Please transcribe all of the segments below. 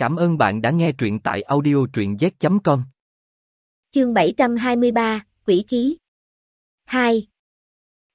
Cảm ơn bạn đã nghe truyện tại audio truyện z.com. Chương 723, Quỷ khí. 2.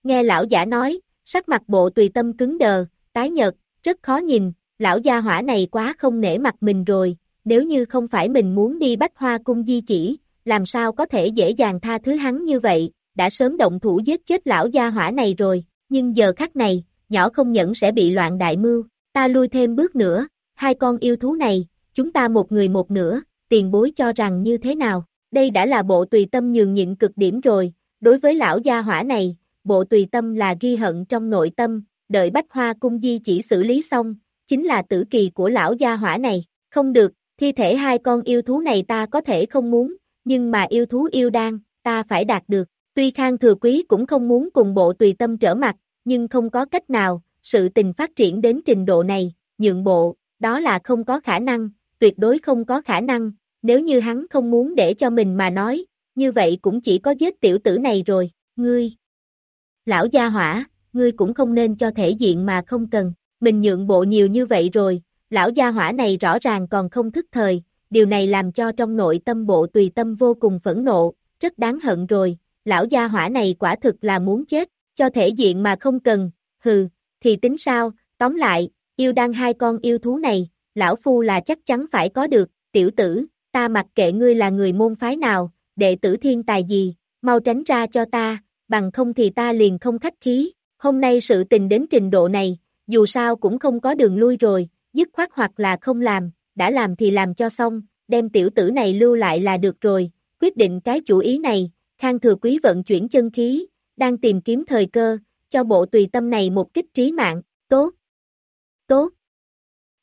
Nghe lão giả nói, sắc mặt bộ tùy tâm cứng đờ, tái nhợt, rất khó nhìn, lão gia hỏa này quá không nể mặt mình rồi, nếu như không phải mình muốn đi bách hoa cung di chỉ, làm sao có thể dễ dàng tha thứ hắn như vậy, đã sớm động thủ giết chết lão gia hỏa này rồi, nhưng giờ khắc này, nhỏ không nhẫn sẽ bị loạn đại mưu, ta lui thêm bước nữa, hai con yêu thú này, chúng ta một người một nửa, tiền bối cho rằng như thế nào, đây đã là bộ tùy tâm nhường nhịn cực điểm rồi, đối với lão gia hỏa này, bộ tùy tâm là ghi hận trong nội tâm, đợi bách hoa cung di chỉ xử lý xong, chính là tử kỳ của lão gia hỏa này, không được, thi thể hai con yêu thú này ta có thể không muốn, nhưng mà yêu thú yêu đan, ta phải đạt được, tuy khang thừa quý cũng không muốn cùng bộ tùy tâm trở mặt, nhưng không có cách nào, sự tình phát triển đến trình độ này, nhượng bộ, đó là không có khả năng, tuyệt đối không có khả năng, nếu như hắn không muốn để cho mình mà nói, như vậy cũng chỉ có giết tiểu tử này rồi, ngươi. Lão gia hỏa, ngươi cũng không nên cho thể diện mà không cần, mình nhượng bộ nhiều như vậy rồi, lão gia hỏa này rõ ràng còn không thức thời, điều này làm cho trong nội tâm bộ tùy tâm vô cùng phẫn nộ, rất đáng hận rồi, lão gia hỏa này quả thực là muốn chết, cho thể diện mà không cần, hừ, thì tính sao, tóm lại, yêu đang hai con yêu thú này, lão phu là chắc chắn phải có được, tiểu tử, ta mặc kệ ngươi là người môn phái nào, đệ tử thiên tài gì, mau tránh ra cho ta, bằng không thì ta liền không khách khí, hôm nay sự tình đến trình độ này, dù sao cũng không có đường lui rồi, dứt khoát hoặc là không làm, đã làm thì làm cho xong, đem tiểu tử này lưu lại là được rồi, quyết định cái chủ ý này, Khang Thừa Quý vận chuyển chân khí, đang tìm kiếm thời cơ, cho bộ tùy tâm này một kích trí mạng, tốt, tốt,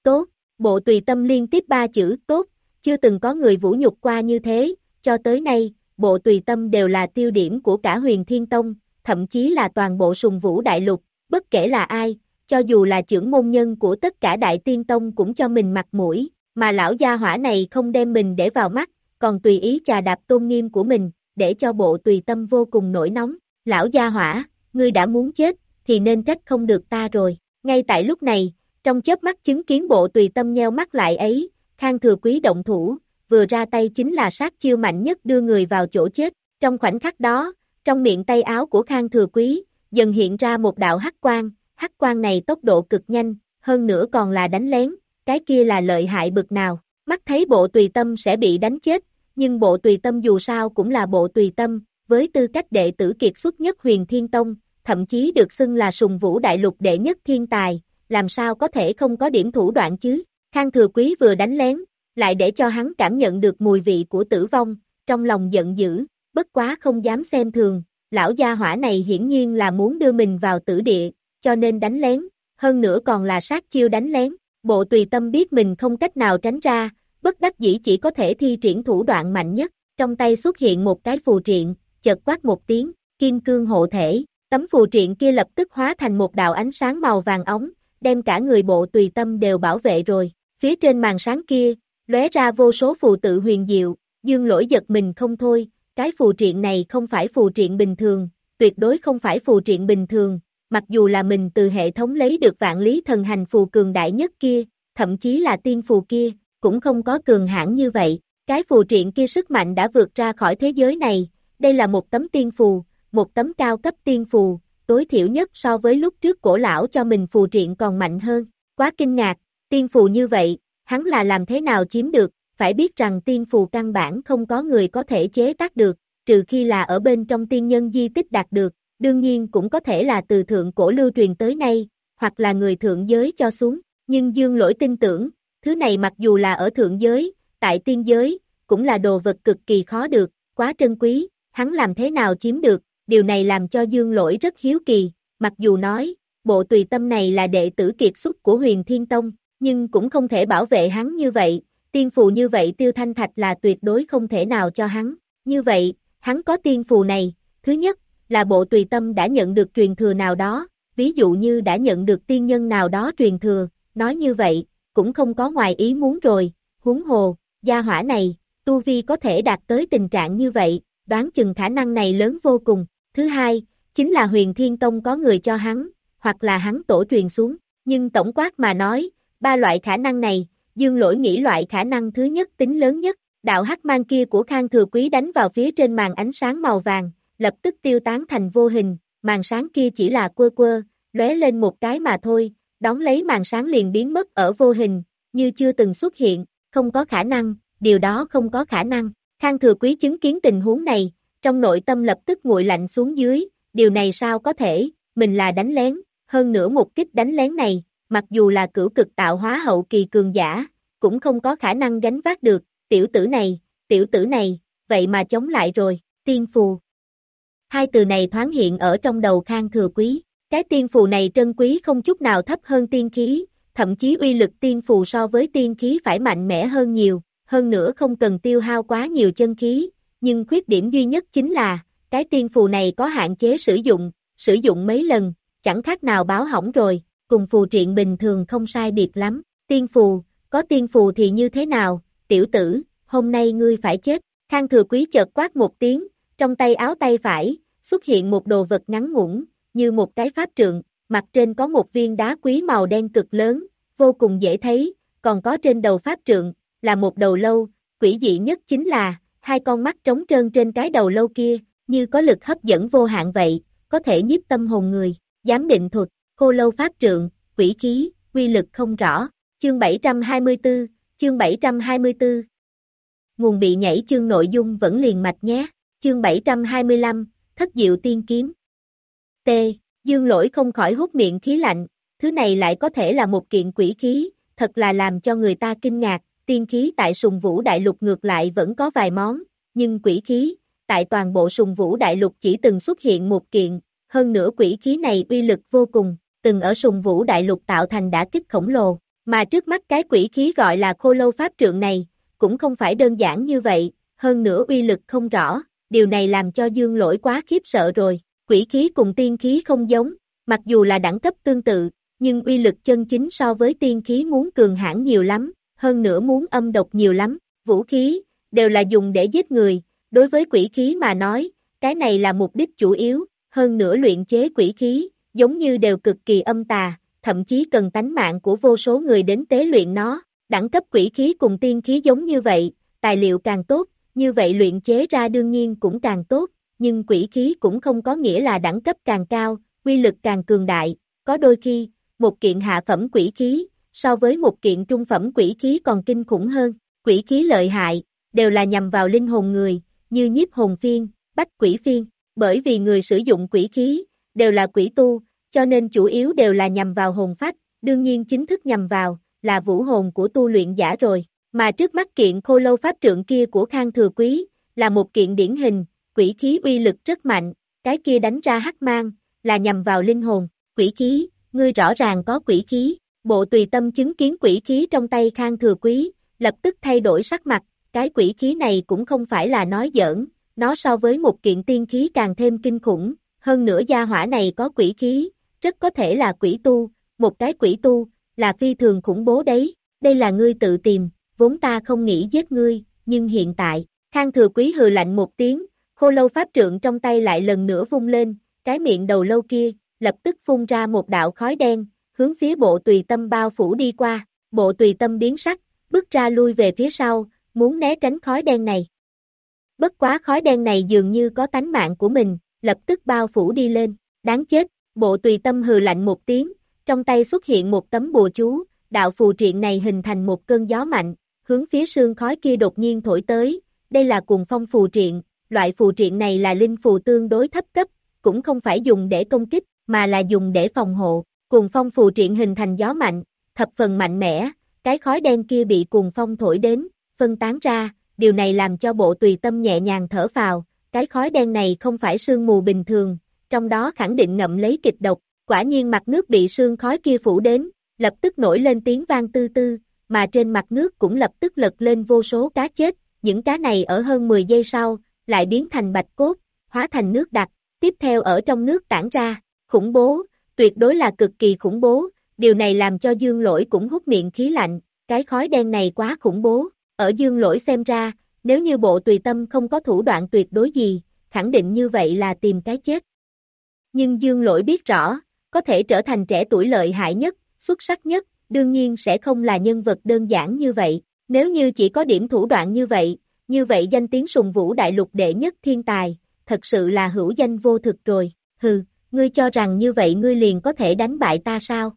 tốt, bộ tùy tâm liên tiếp ba chữ tốt, chưa từng có người vũ nhục qua như thế, cho tới nay, bộ tùy tâm đều là tiêu điểm của cả huyền thiên tông, thậm chí là toàn bộ sùng vũ đại lục, bất kể là ai, cho dù là trưởng môn nhân của tất cả đại tiên tông cũng cho mình mặt mũi, mà lão gia hỏa này không đem mình để vào mắt, còn tùy ý trà đạp tôn nghiêm của mình, để cho bộ tùy tâm vô cùng nổi nóng, lão gia hỏa, ngươi đã muốn chết, thì nên trách không được ta rồi, ngay tại lúc này, trong chớp mắt chứng kiến bộ tùy tâm nheo mắt lại ấy, Khang Thừa Quý động thủ, vừa ra tay chính là sát chiêu mạnh nhất đưa người vào chỗ chết. Trong khoảnh khắc đó, trong miệng tay áo của Khang Thừa Quý, dần hiện ra một đạo hắc quang, hắc quang này tốc độ cực nhanh, hơn nữa còn là đánh lén, cái kia là lợi hại bực nào. Mắt thấy bộ tùy tâm sẽ bị đánh chết, nhưng bộ tùy tâm dù sao cũng là bộ tùy tâm, với tư cách đệ tử kiệt xuất nhất huyền thiên tông, thậm chí được xưng là sùng vũ đại lục đệ nhất thiên tài, làm sao có thể không có điểm thủ đoạn chứ. Khang Thừa Quý vừa đánh lén, lại để cho hắn cảm nhận được mùi vị của tử vong, trong lòng giận dữ, bất quá không dám xem thường, lão gia hỏa này hiển nhiên là muốn đưa mình vào tử địa, cho nên đánh lén, hơn nữa còn là sát chiêu đánh lén, bộ tùy tâm biết mình không cách nào tránh ra, bất đắc dĩ chỉ có thể thi triển thủ đoạn mạnh nhất, trong tay xuất hiện một cái phù triện, chợt quát một tiếng, kim cương hộ thể, tấm phù triện kia lập tức hóa thành một đạo ánh sáng màu vàng ống, đem cả người bộ tùy tâm đều bảo vệ rồi, phía trên màn sáng kia, lóe ra vô số phù tự huyền diệu, dương lỗi giật mình không thôi, cái phù triện này không phải phù triện bình thường, tuyệt đối không phải phù triện bình thường, mặc dù là mình từ hệ thống lấy được vạn lý thần hành phù cường đại nhất kia, thậm chí là tiên phù kia, cũng không có cường hãn như vậy, cái phù triện kia sức mạnh đã vượt ra khỏi thế giới này, đây là một tấm tiên phù, một tấm cao cấp tiên phù, tối thiểu nhất so với lúc trước cổ lão cho mình phù triện còn mạnh hơn, quá kinh ngạc, tiên phù như vậy, hắn là làm thế nào chiếm được, phải biết rằng tiên phù căn bản không có người có thể chế tác được, trừ khi là ở bên trong tiên nhân di tích đạt được, đương nhiên cũng có thể là từ thượng cổ lưu truyền tới nay, hoặc là người thượng giới cho xuống, nhưng dương lỗi tin tưởng, thứ này mặc dù là ở thượng giới, tại tiên giới, cũng là đồ vật cực kỳ khó được, quá trân quý, hắn làm thế nào chiếm được, điều này làm cho dương lỗi rất hiếu kỳ, mặc dù nói, bộ tùy tâm này là đệ tử kiệt xuất của huyền thiên tông, nhưng cũng không thể bảo vệ hắn như vậy, tiên phù như vậy tiêu thanh thạch là tuyệt đối không thể nào cho hắn, như vậy, hắn có tiên phù này, thứ nhất, là bộ tùy tâm đã nhận được truyền thừa nào đó, ví dụ như đã nhận được tiên nhân nào đó truyền thừa, nói như vậy, cũng không có ngoài ý muốn rồi, huống hồ, gia hỏa này, tu vi có thể đạt tới tình trạng như vậy, đoán chừng khả năng này lớn vô cùng, thứ hai, chính là huyền thiên tông có người cho hắn, hoặc là hắn tổ truyền xuống, nhưng tổng quát mà nói, ba loại khả năng này, dương lỗi nghĩ loại khả năng thứ nhất tính lớn nhất, đạo hắc mang kia của Khang Thừa Quý đánh vào phía trên màn ánh sáng màu vàng, lập tức tiêu tán thành vô hình, màn sáng kia chỉ là quơ quơ, lóe lên một cái mà thôi, đón lấy màn sáng liền biến mất ở vô hình, như chưa từng xuất hiện, không có khả năng, điều đó không có khả năng. Khang Thừa Quý chứng kiến tình huống này, trong nội tâm lập tức nguội lạnh xuống dưới, điều này sao có thể, mình là đánh lén, hơn nữa một kích đánh lén này, mặc dù là cửu cực tạo hóa hậu kỳ cường giả, cũng không có khả năng gánh vác được, tiểu tử này, tiểu tử này, vậy mà chống lại rồi, tiên phù. Hai từ này thoáng hiện ở trong đầu Khang Thừa Quý, cái tiên phù này trân quý không chút nào thấp hơn tiên khí, thậm chí uy lực tiên phù so với tiên khí phải mạnh mẽ hơn nhiều, hơn nữa không cần tiêu hao quá nhiều chân khí, nhưng khuyết điểm duy nhất chính là, cái tiên phù này có hạn chế sử dụng, sử dụng mấy lần, chẳng khác nào báo hỏng rồi, cùng phù triện bình thường không sai biệt lắm, tiên phù, có tiên phù thì như thế nào, tiểu tử, hôm nay ngươi phải chết, khang thừa quý chợt quát một tiếng, trong tay áo tay phải, xuất hiện một đồ vật ngắn ngủn, như một cái pháp trượng, mặt trên có một viên đá quý màu đen cực lớn, vô cùng dễ thấy, còn có trên đầu pháp trượng, là một đầu lâu, quỷ dị nhất chính là, hai con mắt trống trơn trên cái đầu lâu kia, như có lực hấp dẫn vô hạn vậy, có thể nhiếp tâm hồn người, giám định thuật, khô lâu pháp trượng, quỷ khí, quy lực không rõ, chương 724, chương 724. Nguồn bị nhảy chương nội dung vẫn liền mạch nhé, chương 725, thất diệu tiên kiếm. T. Dương lỗi không khỏi hút miệng khí lạnh, thứ này lại có thể là một kiện quỷ khí, thật là làm cho người ta kinh ngạc, tiên khí tại sùng vũ đại lục ngược lại vẫn có vài món, nhưng quỷ khí, tại toàn bộ sùng vũ đại lục chỉ từng xuất hiện một kiện, hơn nữa quỷ khí này uy lực vô cùng, từng ở sùng vũ đại lục tạo thành đã kích khổng lồ, mà trước mắt cái quỷ khí gọi là khô lâu pháp trượng này, cũng không phải đơn giản như vậy, hơn nữa uy lực không rõ, điều này làm cho dương lỗi quá khiếp sợ rồi, quỷ khí cùng tiên khí không giống, mặc dù là đẳng cấp tương tự, nhưng uy lực chân chính so với tiên khí muốn cường hãn nhiều lắm, hơn nữa muốn âm độc nhiều lắm, vũ khí, đều là dùng để giết người, đối với quỷ khí mà nói, cái này là mục đích chủ yếu, hơn nữa luyện chế quỷ khí, giống như đều cực kỳ âm tà, thậm chí cần tánh mạng của vô số người đến tế luyện nó, đẳng cấp quỷ khí cùng tiên khí giống như vậy, tài liệu càng tốt, như vậy luyện chế ra đương nhiên cũng càng tốt, nhưng quỷ khí cũng không có nghĩa là đẳng cấp càng cao, quy lực càng cường đại, có đôi khi, một kiện hạ phẩm quỷ khí, so với một kiện trung phẩm quỷ khí còn kinh khủng hơn, quỷ khí lợi hại, đều là nhằm vào linh hồn người, như nhiếp hồn phiên, bách quỷ phiên, bởi vì người sử dụng quỷ khí, đều là quỷ tu, cho nên chủ yếu đều là nhằm vào hồn phách, đương nhiên chính thức nhằm vào, là vũ hồn của tu luyện giả rồi, mà trước mắt kiện khô lâu pháp trượng kia của Khang Thừa Quý, là một kiện điển hình, quỷ khí uy lực rất mạnh, cái kia đánh ra hắc mang, là nhằm vào linh hồn, quỷ khí, ngươi rõ ràng có quỷ khí, bộ tùy tâm chứng kiến quỷ khí trong tay Khang Thừa Quý, lập tức thay đổi sắc mặt, cái quỷ khí này cũng không phải là nói giỡn, nó so với một kiện tiên khí càng thêm kinh khủng, hơn nữa gia hỏa này có quỷ khí, rất có thể là quỷ tu, một cái quỷ tu, là phi thường khủng bố đấy, đây là ngươi tự tìm, vốn ta không nghĩ giết ngươi, nhưng hiện tại, Khang Thừa Quý hừ lạnh một tiếng, khô lâu pháp trượng trong tay lại lần nữa vung lên, cái miệng đầu lâu kia, lập tức phun ra một đạo khói đen, hướng phía bộ tùy tâm bao phủ đi qua, bộ tùy tâm biến sắc, bước ra lui về phía sau, muốn né tránh khói đen này. Bất quá khói đen này dường như có tánh mạng của mình, lập tức bao phủ đi lên, đáng chết, bộ tùy tâm hừ lạnh một tiếng, trong tay xuất hiện một tấm bùa chú, đạo phù triện này hình thành một cơn gió mạnh, hướng phía sương khói kia đột nhiên thổi tới, đây là cuồng phong phù triện, loại phù triện này là linh phù tương đối thấp cấp, cũng không phải dùng để công kích, mà là dùng để phòng hộ, cuồng phong phù triện hình thành gió mạnh, thập phần mạnh mẽ, cái khói đen kia bị cuồng phong thổi đến, phân tán ra, điều này làm cho bộ tùy tâm nhẹ nhàng thở phào, cái khói đen này không phải sương mù bình thường, trong đó khẳng định ngậm lấy kịch độc, quả nhiên mặt nước bị sương khói kia phủ đến, lập tức nổi lên tiếng vang tư tư, mà trên mặt nước cũng lập tức lật lên vô số cá chết, những cá này ở hơn 10 giây sau, lại biến thành bạch cốt, hóa thành nước đặc, tiếp theo ở trong nước tản ra, khủng bố, tuyệt đối là cực kỳ khủng bố, điều này làm cho dương lỗi cũng hút miệng khí lạnh, cái khói đen này quá khủng bố, ở dương lỗi xem ra, nếu như bộ tùy tâm không có thủ đoạn tuyệt đối gì, khẳng định như vậy là tìm cái chết. Nhưng dương lỗi biết rõ, có thể trở thành trẻ tuổi lợi hại nhất, xuất sắc nhất, đương nhiên sẽ không là nhân vật đơn giản như vậy, nếu như chỉ có điểm thủ đoạn như vậy, như vậy danh tiếng sùng vũ đại lục đệ nhất thiên tài, thật sự là hữu danh vô thực rồi, hừ, ngươi cho rằng như vậy ngươi liền có thể đánh bại ta sao?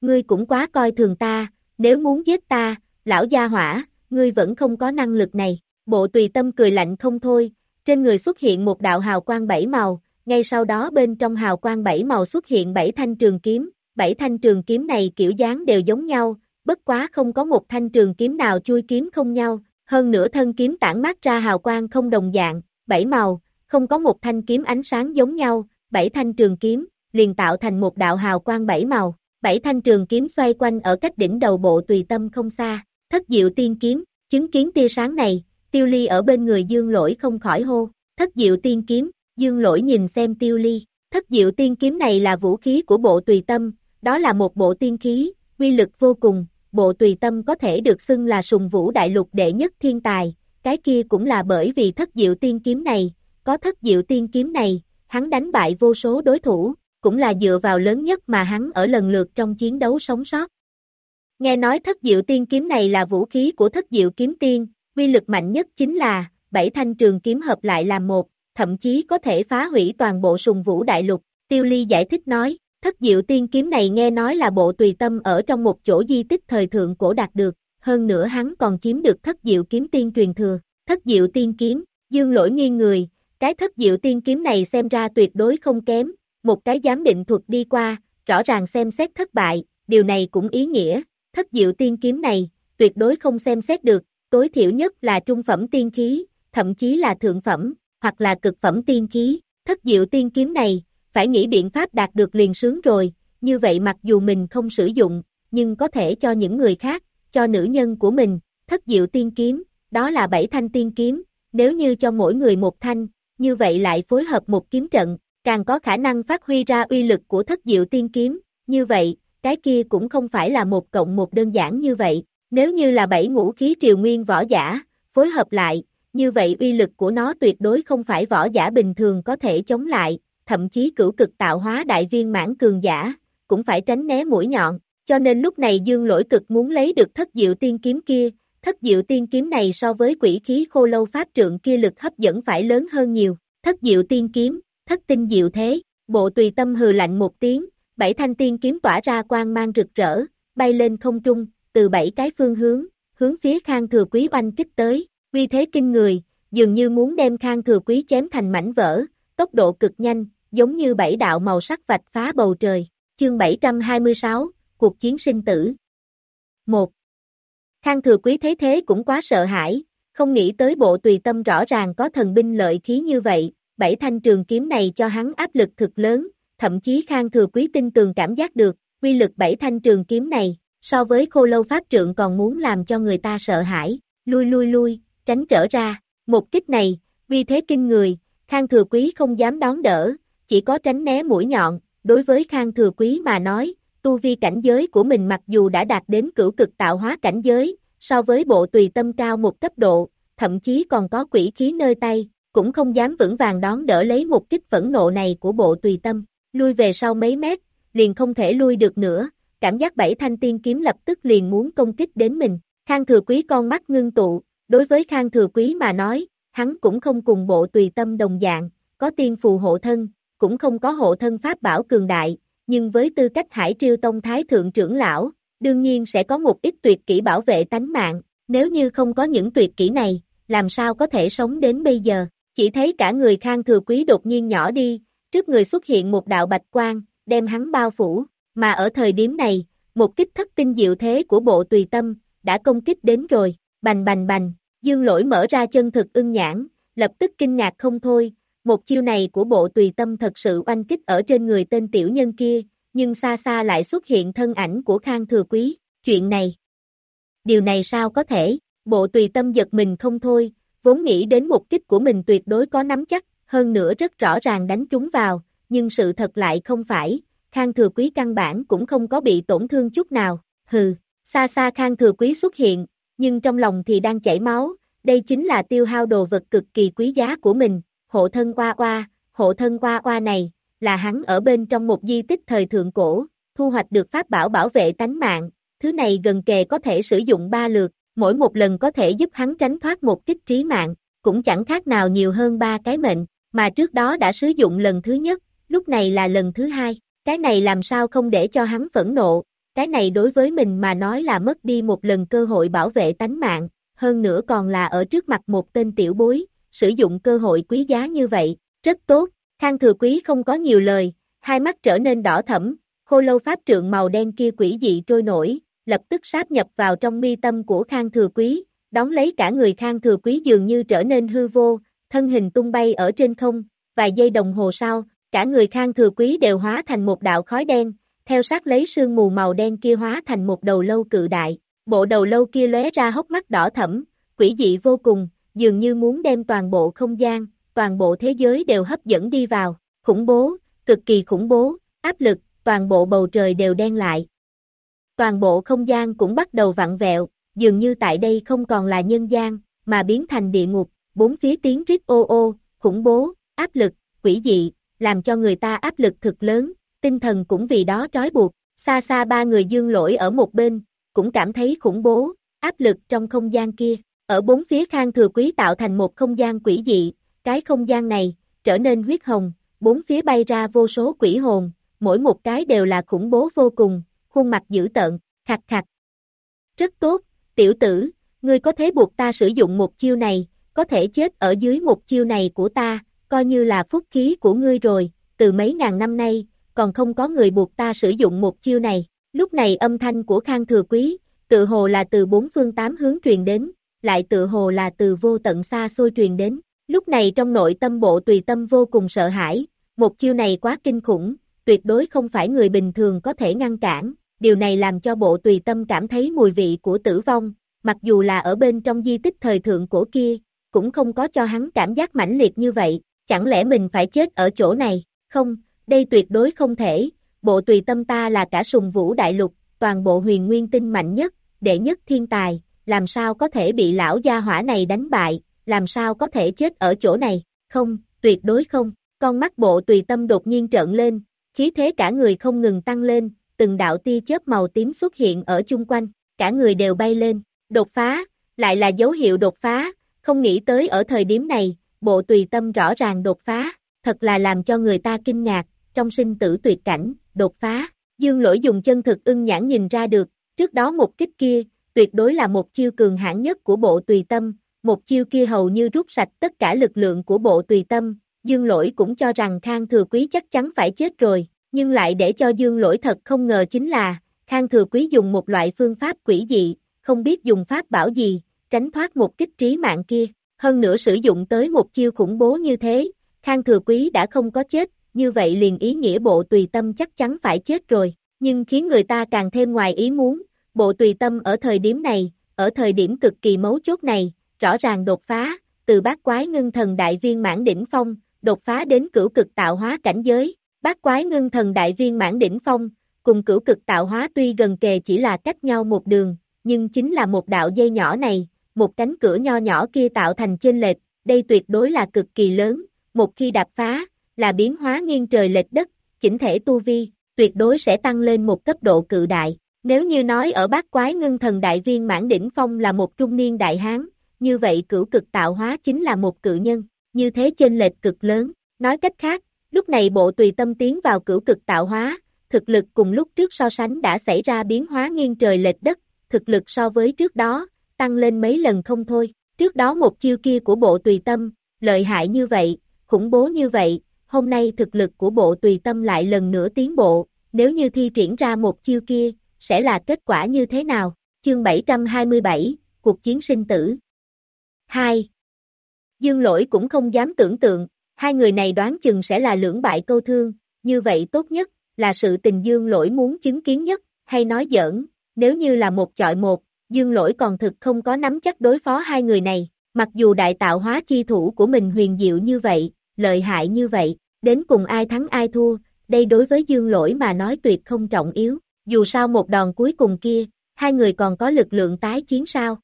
Ngươi cũng quá coi thường ta, nếu muốn giết ta, lão gia hỏa, ngươi vẫn không có năng lực này, bộ tùy tâm cười lạnh không thôi, trên người xuất hiện một đạo hào quang bảy màu, ngay sau đó bên trong hào quang bảy màu xuất hiện bảy thanh trường kiếm, bảy thanh trường kiếm này kiểu dáng đều giống nhau, bất quá không có một thanh trường kiếm nào chui kiếm không nhau, hơn nữa thân kiếm tản mát ra hào quang không đồng dạng, bảy màu, không có một thanh kiếm ánh sáng giống nhau, bảy thanh trường kiếm, liền tạo thành một đạo hào quang bảy màu, bảy thanh trường kiếm xoay quanh ở cách đỉnh đầu bộ tùy tâm không xa, thất diệu tiên kiếm, chứng kiến tia sáng này, tiêu ly ở bên người dương lỗi không khỏi hô, thất diệu tiên kiếm, dương lỗi nhìn xem tiêu ly, thất diệu tiên kiếm này là vũ khí của bộ tùy tâm, đó là một bộ tiên khí, quy lực vô cùng, bộ tùy tâm có thể được xưng là sùng vũ đại lục đệ nhất thiên tài, cái kia cũng là bởi vì thất diệu tiên kiếm này, có thất diệu tiên kiếm này, hắn đánh bại vô số đối thủ, cũng là dựa vào lớn nhất mà hắn ở lần lượt trong chiến đấu sống sót. Nghe nói thất diệu tiên kiếm này là vũ khí của thất diệu kiếm tiên, quy lực mạnh nhất chính là, bảy thanh trường kiếm hợp lại làm một, thậm chí có thể phá hủy toàn bộ sùng vũ đại lục, tiêu ly giải thích nói, thất diệu tiên kiếm này nghe nói là bộ tùy tâm ở trong một chỗ di tích thời thượng cổ đạt được, hơn nữa hắn còn chiếm được thất diệu kiếm tiên truyền thừa, thất diệu tiên kiếm, dương lỗi nghiêng người, cái thất diệu tiên kiếm này xem ra tuyệt đối không kém, một cái giám định thuật đi qua, rõ ràng xem xét thất bại, điều này cũng ý nghĩa, thất diệu tiên kiếm này, tuyệt đối không xem xét được, tối thiểu nhất là trung phẩm tiên khí, thậm chí là thượng phẩm, hoặc là cực phẩm tiên khí, thất diệu tiên kiếm này, phải nghĩ biện pháp đạt được liền sướng rồi, như vậy mặc dù mình không sử dụng, nhưng có thể cho những người khác, cho nữ nhân của mình, thất diệu tiên kiếm, đó là bảy thanh tiên kiếm, nếu như cho mỗi người một thanh, như vậy lại phối hợp một kiếm trận, càng có khả năng phát huy ra uy lực của thất diệu tiên kiếm, như vậy, cái kia cũng không phải là một cộng một đơn giản như vậy, nếu như là bảy ngũ khí triều nguyên võ giả, phối hợp lại, như vậy uy lực của nó tuyệt đối không phải võ giả bình thường có thể chống lại, thậm chí cửu cực tạo hóa đại viên mãn cường giả, cũng phải tránh né mũi nhọn, cho nên lúc này dương lỗi cực muốn lấy được thất diệu tiên kiếm kia, thất diệu tiên kiếm này so với quỷ khí khô lâu pháp trượng kia lực hấp dẫn phải lớn hơn nhiều, thất diệu tiên kiếm, thất tinh diệu thế, bộ tùy tâm hừ lạnh một tiếng, bảy thanh tiên kiếm tỏa ra quang mang rực rỡ, bay lên không trung, từ bảy cái phương hướng, hướng phía khang thừa quý oanh kích tới, uy thế kinh người, dường như muốn đem khang thừa quý chém thành mảnh vỡ, tốc độ cực nhanh, giống như bảy đạo màu sắc vạch phá bầu trời. Chương 726, Cuộc chiến sinh tử 1. Khang thừa quý thấy thế cũng quá sợ hãi, không nghĩ tới bộ tùy tâm rõ ràng có thần binh lợi khí như vậy, bảy thanh trường kiếm này cho hắn áp lực thực lớn, thậm chí Khang thừa quý tin tường cảm giác được, quy lực bảy thanh trường kiếm này, so với khô lâu pháp trượng còn muốn làm cho người ta sợ hãi, lui lui lui, tránh trở ra, một kích này, vì thế kinh người, Khang thừa quý không dám đón đỡ, chỉ có tránh né mũi nhọn, đối với Khang Thừa Quý mà nói, tu vi cảnh giới của mình mặc dù đã đạt đến cửu cực tạo hóa cảnh giới, so với bộ tùy tâm cao một cấp độ, thậm chí còn có quỷ khí nơi tay, cũng không dám vững vàng đón đỡ lấy một kích phẫn nộ này của bộ tùy tâm, lui về sau mấy mét, liền không thể lui được nữa, cảm giác bảy thanh tiên kiếm lập tức liền muốn công kích đến mình, Khang Thừa Quý con mắt ngưng tụ, đối với Khang Thừa Quý mà nói, hắn cũng không cùng bộ tùy tâm đồng dạng, có tiên phù hộ thân, cũng không có hộ thân pháp bảo cường đại, nhưng với tư cách Hải Triêu Tông Thái Thượng trưởng lão, đương nhiên sẽ có một ít tuyệt kỹ bảo vệ tánh mạng, nếu như không có những tuyệt kỹ này, làm sao có thể sống đến bây giờ, chỉ thấy cả người khang thừa quý đột nhiên nhỏ đi, trước người xuất hiện một đạo bạch quang, đem hắn bao phủ, mà ở thời điểm này, một kích thất tinh diệu thế của bộ tùy tâm, đã công kích đến rồi, bành bành bành, dương lỗi mở ra chân thực ưng nhãn, lập tức kinh ngạc không thôi, một chiêu này của bộ tùy tâm thật sự oanh kích ở trên người tên tiểu nhân kia, nhưng xa xa lại xuất hiện thân ảnh của Khang Thừa Quý, chuyện này. Điều này sao có thể, bộ tùy tâm giật mình không thôi, vốn nghĩ đến một kích của mình tuyệt đối có nắm chắc, hơn nữa rất rõ ràng đánh trúng vào, nhưng sự thật lại không phải, Khang Thừa Quý căn bản cũng không có bị tổn thương chút nào, hừ, xa xa Khang Thừa Quý xuất hiện, nhưng trong lòng thì đang chảy máu, đây chính là tiêu hao đồ vật cực kỳ quý giá của mình, hộ thân qua qua, hộ thân qua qua này, là hắn ở bên trong một di tích thời thượng cổ, thu hoạch được pháp bảo bảo vệ tánh mạng, thứ này gần kề có thể sử dụng ba lượt, mỗi một lần có thể giúp hắn tránh thoát một kích trí mạng, cũng chẳng khác nào nhiều hơn ba cái mệnh, mà trước đó đã sử dụng lần thứ nhất, lúc này là lần thứ hai, cái này làm sao không để cho hắn phẫn nộ, cái này đối với mình mà nói là mất đi một lần cơ hội bảo vệ tánh mạng, hơn nữa còn là ở trước mặt một tên tiểu bối, sử dụng cơ hội quý giá như vậy, rất tốt, Khang Thừa Quý không có nhiều lời, hai mắt trở nên đỏ thẫm, khô lâu pháp trượng màu đen kia quỷ dị trôi nổi, lập tức sáp nhập vào trong mi tâm của Khang Thừa Quý, đón lấy cả người Khang Thừa Quý dường như trở nên hư vô, thân hình tung bay ở trên không, vài giây đồng hồ sau, cả người Khang Thừa Quý đều hóa thành một đạo khói đen, theo sát lấy sương mù màu đen kia hóa thành một đầu lâu cự đại, bộ đầu lâu kia lóe ra hốc mắt đỏ thẫm, quỷ dị vô cùng, dường như muốn đem toàn bộ không gian, toàn bộ thế giới đều hấp dẫn đi vào, khủng bố, cực kỳ khủng bố, áp lực, toàn bộ bầu trời đều đen lại. Toàn bộ không gian cũng bắt đầu vặn vẹo, dường như tại đây không còn là nhân gian, mà biến thành địa ngục, bốn phía tiếng rít ô ô, khủng bố, áp lực, quỷ dị, làm cho người ta áp lực thực lớn, tinh thần cũng vì đó trói buộc, xa xa ba người dương lỗi ở một bên, cũng cảm thấy khủng bố, áp lực trong không gian kia, ở bốn phía khang thừa quý tạo thành một không gian quỷ dị, cái không gian này, trở nên huyết hồng, bốn phía bay ra vô số quỷ hồn, mỗi một cái đều là khủng bố vô cùng, khuôn mặt dữ tợn, khạch khạch. Rất tốt, tiểu tử, ngươi có thể buộc ta sử dụng một chiêu này, có thể chết ở dưới một chiêu này của ta, coi như là phúc khí của ngươi rồi, từ mấy ngàn năm nay, còn không có người buộc ta sử dụng một chiêu này. Lúc này âm thanh của Khang Thừa Quý, tự hồ là từ bốn phương tám hướng truyền đến, lại tự hồ là từ vô tận xa xôi truyền đến. Lúc này trong nội tâm bộ tùy tâm vô cùng sợ hãi, một chiêu này quá kinh khủng, tuyệt đối không phải người bình thường có thể ngăn cản, điều này làm cho bộ tùy tâm cảm thấy mùi vị của tử vong, mặc dù là ở bên trong di tích thời thượng cổ kia, cũng không có cho hắn cảm giác mãnh liệt như vậy, chẳng lẽ mình phải chết ở chỗ này, không, đây tuyệt đối không thể, bộ tùy tâm ta là cả sùng vũ đại lục, toàn bộ huyền nguyên tinh mạnh nhất, đệ nhất thiên tài, làm sao có thể bị lão gia hỏa này đánh bại, làm sao có thể chết ở chỗ này, không, tuyệt đối không, con mắt bộ tùy tâm đột nhiên trợn lên, khí thế cả người không ngừng tăng lên, từng đạo tia chớp màu tím xuất hiện ở chung quanh, cả người đều bay lên, đột phá, lại là dấu hiệu đột phá, không nghĩ tới ở thời điểm này, bộ tùy tâm rõ ràng đột phá, thật là làm cho người ta kinh ngạc, trong sinh tử tuyệt cảnh, đột phá, dương lỗi dùng chân thực ưng nhãn nhìn ra được, trước đó một kích kia, tuyệt đối là một chiêu cường hãn nhất của bộ tùy tâm, một chiêu kia hầu như rút sạch tất cả lực lượng của bộ tùy tâm, dương lỗi cũng cho rằng Khang Thừa Quý chắc chắn phải chết rồi, nhưng lại để cho dương lỗi thật không ngờ chính là, Khang Thừa Quý dùng một loại phương pháp quỷ dị, không biết dùng pháp bảo gì, tránh thoát một kích trí mạng kia, hơn nữa sử dụng tới một chiêu khủng bố như thế, Khang Thừa Quý đã không có chết, như vậy liền ý nghĩa bộ tùy tâm chắc chắn phải chết rồi, nhưng khiến người ta càng thêm ngoài ý muốn, bộ tùy tâm ở thời điểm này, ở thời điểm cực kỳ mấu chốt này, rõ ràng đột phá, từ bát quái ngưng thần đại viên mãn đỉnh phong, đột phá đến cửu cực tạo hóa cảnh giới, bát quái ngưng thần đại viên mãn đỉnh phong, cùng cửu cực tạo hóa tuy gần kề chỉ là cách nhau một đường, nhưng chính là một đạo dây nhỏ này, một cánh cửa nho nhỏ kia tạo thành chênh lệch, đây tuyệt đối là cực kỳ lớn, một khi đạp phá, là biến hóa nghiêng trời lệch đất, chỉnh thể tu vi, tuyệt đối sẽ tăng lên một cấp độ cự đại. Nếu như nói ở bát quái ngưng thần đại viên mãn đỉnh phong là một trung niên đại hán, như vậy cửu cực tạo hóa chính là một cự nhân, như thế trên lệch cực lớn. Nói cách khác, lúc này bộ tùy tâm tiến vào cửu cực tạo hóa, thực lực cùng lúc trước so sánh đã xảy ra biến hóa nghiêng trời lệch đất, thực lực so với trước đó, tăng lên mấy lần không thôi. Trước đó một chiêu kia của bộ tùy tâm, lợi hại như vậy, khủng bố như vậy, hôm nay thực lực của bộ tùy tâm lại lần nữa tiến bộ, nếu như thi triển ra một chiêu kia, sẽ là kết quả như thế nào? Chương 727, Cuộc chiến sinh tử 2. Dương lỗi cũng không dám tưởng tượng, hai người này đoán chừng sẽ là lưỡng bại câu thương, như vậy tốt nhất, là sự tình dương lỗi muốn chứng kiến nhất, hay nói giỡn, nếu như là một chọi một, dương lỗi còn thực không có nắm chắc đối phó hai người này, mặc dù đại tạo hóa chi thủ của mình huyền diệu như vậy, lợi hại như vậy, đến cùng ai thắng ai thua, đây đối với dương lỗi mà nói tuyệt không trọng yếu, dù sao một đòn cuối cùng kia, hai người còn có lực lượng tái chiến sao.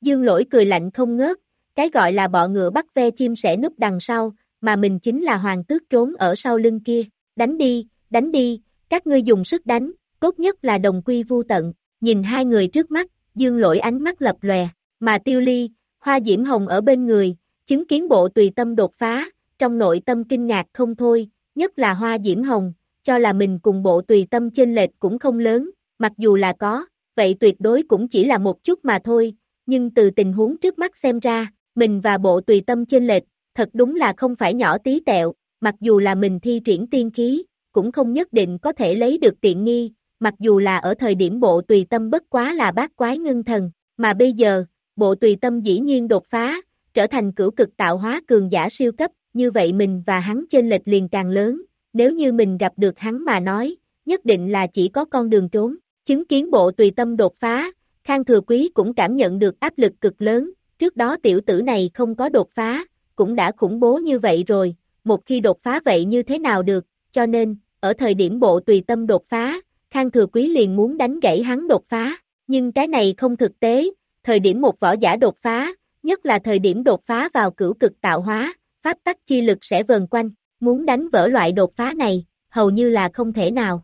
Dương lỗi cười lạnh không ngớt, cái gọi là bọ ngựa bắt ve chim sẻ núp đằng sau, mà mình chính là hoàng tước trốn ở sau lưng kia, đánh đi, đánh đi, các ngươi dùng sức đánh, tốt nhất là đồng quy vu tận, nhìn hai người trước mắt, dương lỗi ánh mắt lập lòe, mà tiêu ly, hoa diễm hồng ở bên người, chứng kiến bộ tùy tâm đột phá, trong nội tâm kinh ngạc không thôi, nhất là hoa diễm hồng, cho là mình cùng bộ tùy tâm chênh lệch cũng không lớn, mặc dù là có, vậy tuyệt đối cũng chỉ là một chút mà thôi, nhưng từ tình huống trước mắt xem ra, mình và bộ tùy tâm chênh lệch, thật đúng là không phải nhỏ tí tẹo, mặc dù là mình thi triển tiên khí, cũng không nhất định có thể lấy được tiện nghi, mặc dù là ở thời điểm bộ tùy tâm bất quá là bát quái ngưng thần, mà bây giờ, bộ tùy tâm dĩ nhiên đột phá, trở thành cửu cực tạo hóa cường giả siêu cấp, như vậy mình và hắn trên lệch liền càng lớn, nếu như mình gặp được hắn mà nói, nhất định là chỉ có con đường trốn, chứng kiến bộ tùy tâm đột phá, Khang Thừa Quý cũng cảm nhận được áp lực cực lớn, trước đó tiểu tử này không có đột phá, cũng đã khủng bố như vậy rồi, một khi đột phá vậy như thế nào được, cho nên, ở thời điểm bộ tùy tâm đột phá, Khang Thừa Quý liền muốn đánh gãy hắn đột phá, nhưng cái này không thực tế, thời điểm một võ giả đột phá, nhất là thời điểm đột phá vào cửu cực tạo hóa, pháp tắc chi lực sẽ vần quanh, muốn đánh vỡ loại đột phá này, hầu như là không thể nào.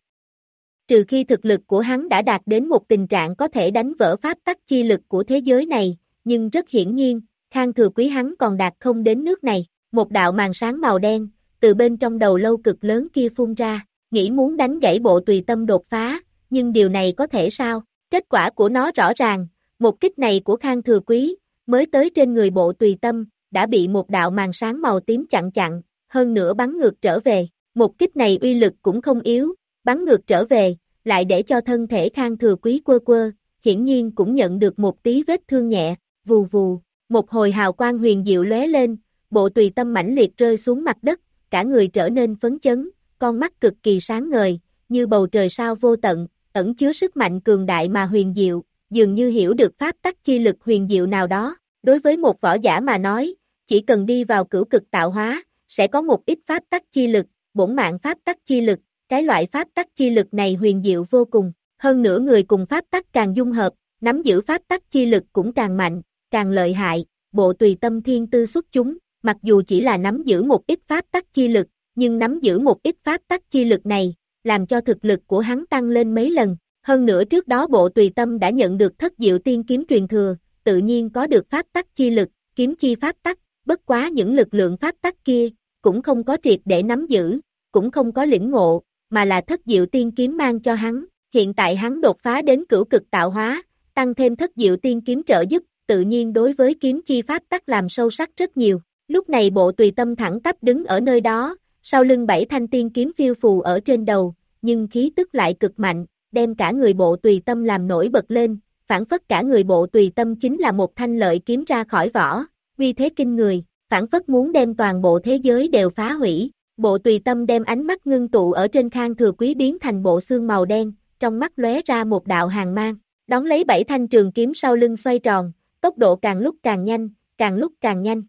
Trừ khi thực lực của hắn đã đạt đến một tình trạng có thể đánh vỡ pháp tắc chi lực của thế giới này, nhưng rất hiển nhiên, Khang Thừa Quý hắn còn đạt không đến nước này, một đạo màn sáng màu đen, từ bên trong đầu lâu cực lớn kia phun ra, nghĩ muốn đánh gãy bộ tùy tâm đột phá, nhưng điều này có thể sao? Kết quả của nó rõ ràng, một kích này của Khang Thừa Quý, mới tới trên người bộ tùy tâm, đã bị một đạo màn sáng màu tím chặn chặn, hơn nữa bắn ngược trở về. Một kích này uy lực cũng không yếu, bắn ngược trở về, lại để cho thân thể Khang Thừa Quý quơ quơ, hiển nhiên cũng nhận được một tí vết thương nhẹ, vù vù, một hồi hào quang huyền diệu lóe lên, bộ tùy tâm mãnh liệt rơi xuống mặt đất, cả người trở nên phấn chấn, con mắt cực kỳ sáng ngời, như bầu trời sao vô tận, ẩn chứa sức mạnh cường đại mà huyền diệu, dường như hiểu được pháp tắc chi lực huyền diệu nào đó. Đối với một võ giả mà nói, chỉ cần đi vào cửu cực tạo hóa, sẽ có một ít pháp tắc chi lực, bổn mạng pháp tắc chi lực, cái loại pháp tắc chi lực này huyền diệu vô cùng, hơn nữa người cùng pháp tắc càng dung hợp, nắm giữ pháp tắc chi lực cũng càng mạnh, càng lợi hại, bộ tùy tâm thiên tư xuất chúng, mặc dù chỉ là nắm giữ một ít pháp tắc chi lực, nhưng nắm giữ một ít pháp tắc chi lực này, làm cho thực lực của hắn tăng lên mấy lần. Hơn nữa trước đó bộ tùy tâm đã nhận được thất diệu tiên kiếm truyền thừa, tự nhiên có được pháp tắc chi lực, kiếm chi pháp tắc, bất quá những lực lượng pháp tắc kia, cũng không có triệt để nắm giữ, cũng không có lĩnh ngộ, mà là thất diệu tiên kiếm mang cho hắn. Hiện tại hắn đột phá đến cửu cực tạo hóa, tăng thêm thất diệu tiên kiếm trợ giúp, tự nhiên đối với kiếm chi pháp tắc làm sâu sắc rất nhiều. Lúc này bộ tùy tâm thẳng tắp đứng ở nơi đó, sau lưng bảy thanh tiên kiếm phiêu phù ở trên đầu, nhưng khí tức lại cực mạnh, đem cả người bộ tùy tâm làm nổi bật lên, phản phất cả người bộ tùy tâm chính là một thanh lợi kiếm ra khỏi vỏ, uy thế kinh người, phản phất muốn đem toàn bộ thế giới đều phá hủy. Bộ tùy tâm đem ánh mắt ngưng tụ ở trên khang thừa quý biến thành bộ xương màu đen, trong mắt lóe ra một đạo hàng mang, đón lấy bảy thanh trường kiếm sau lưng xoay tròn, tốc độ càng lúc càng nhanh, càng lúc càng nhanh.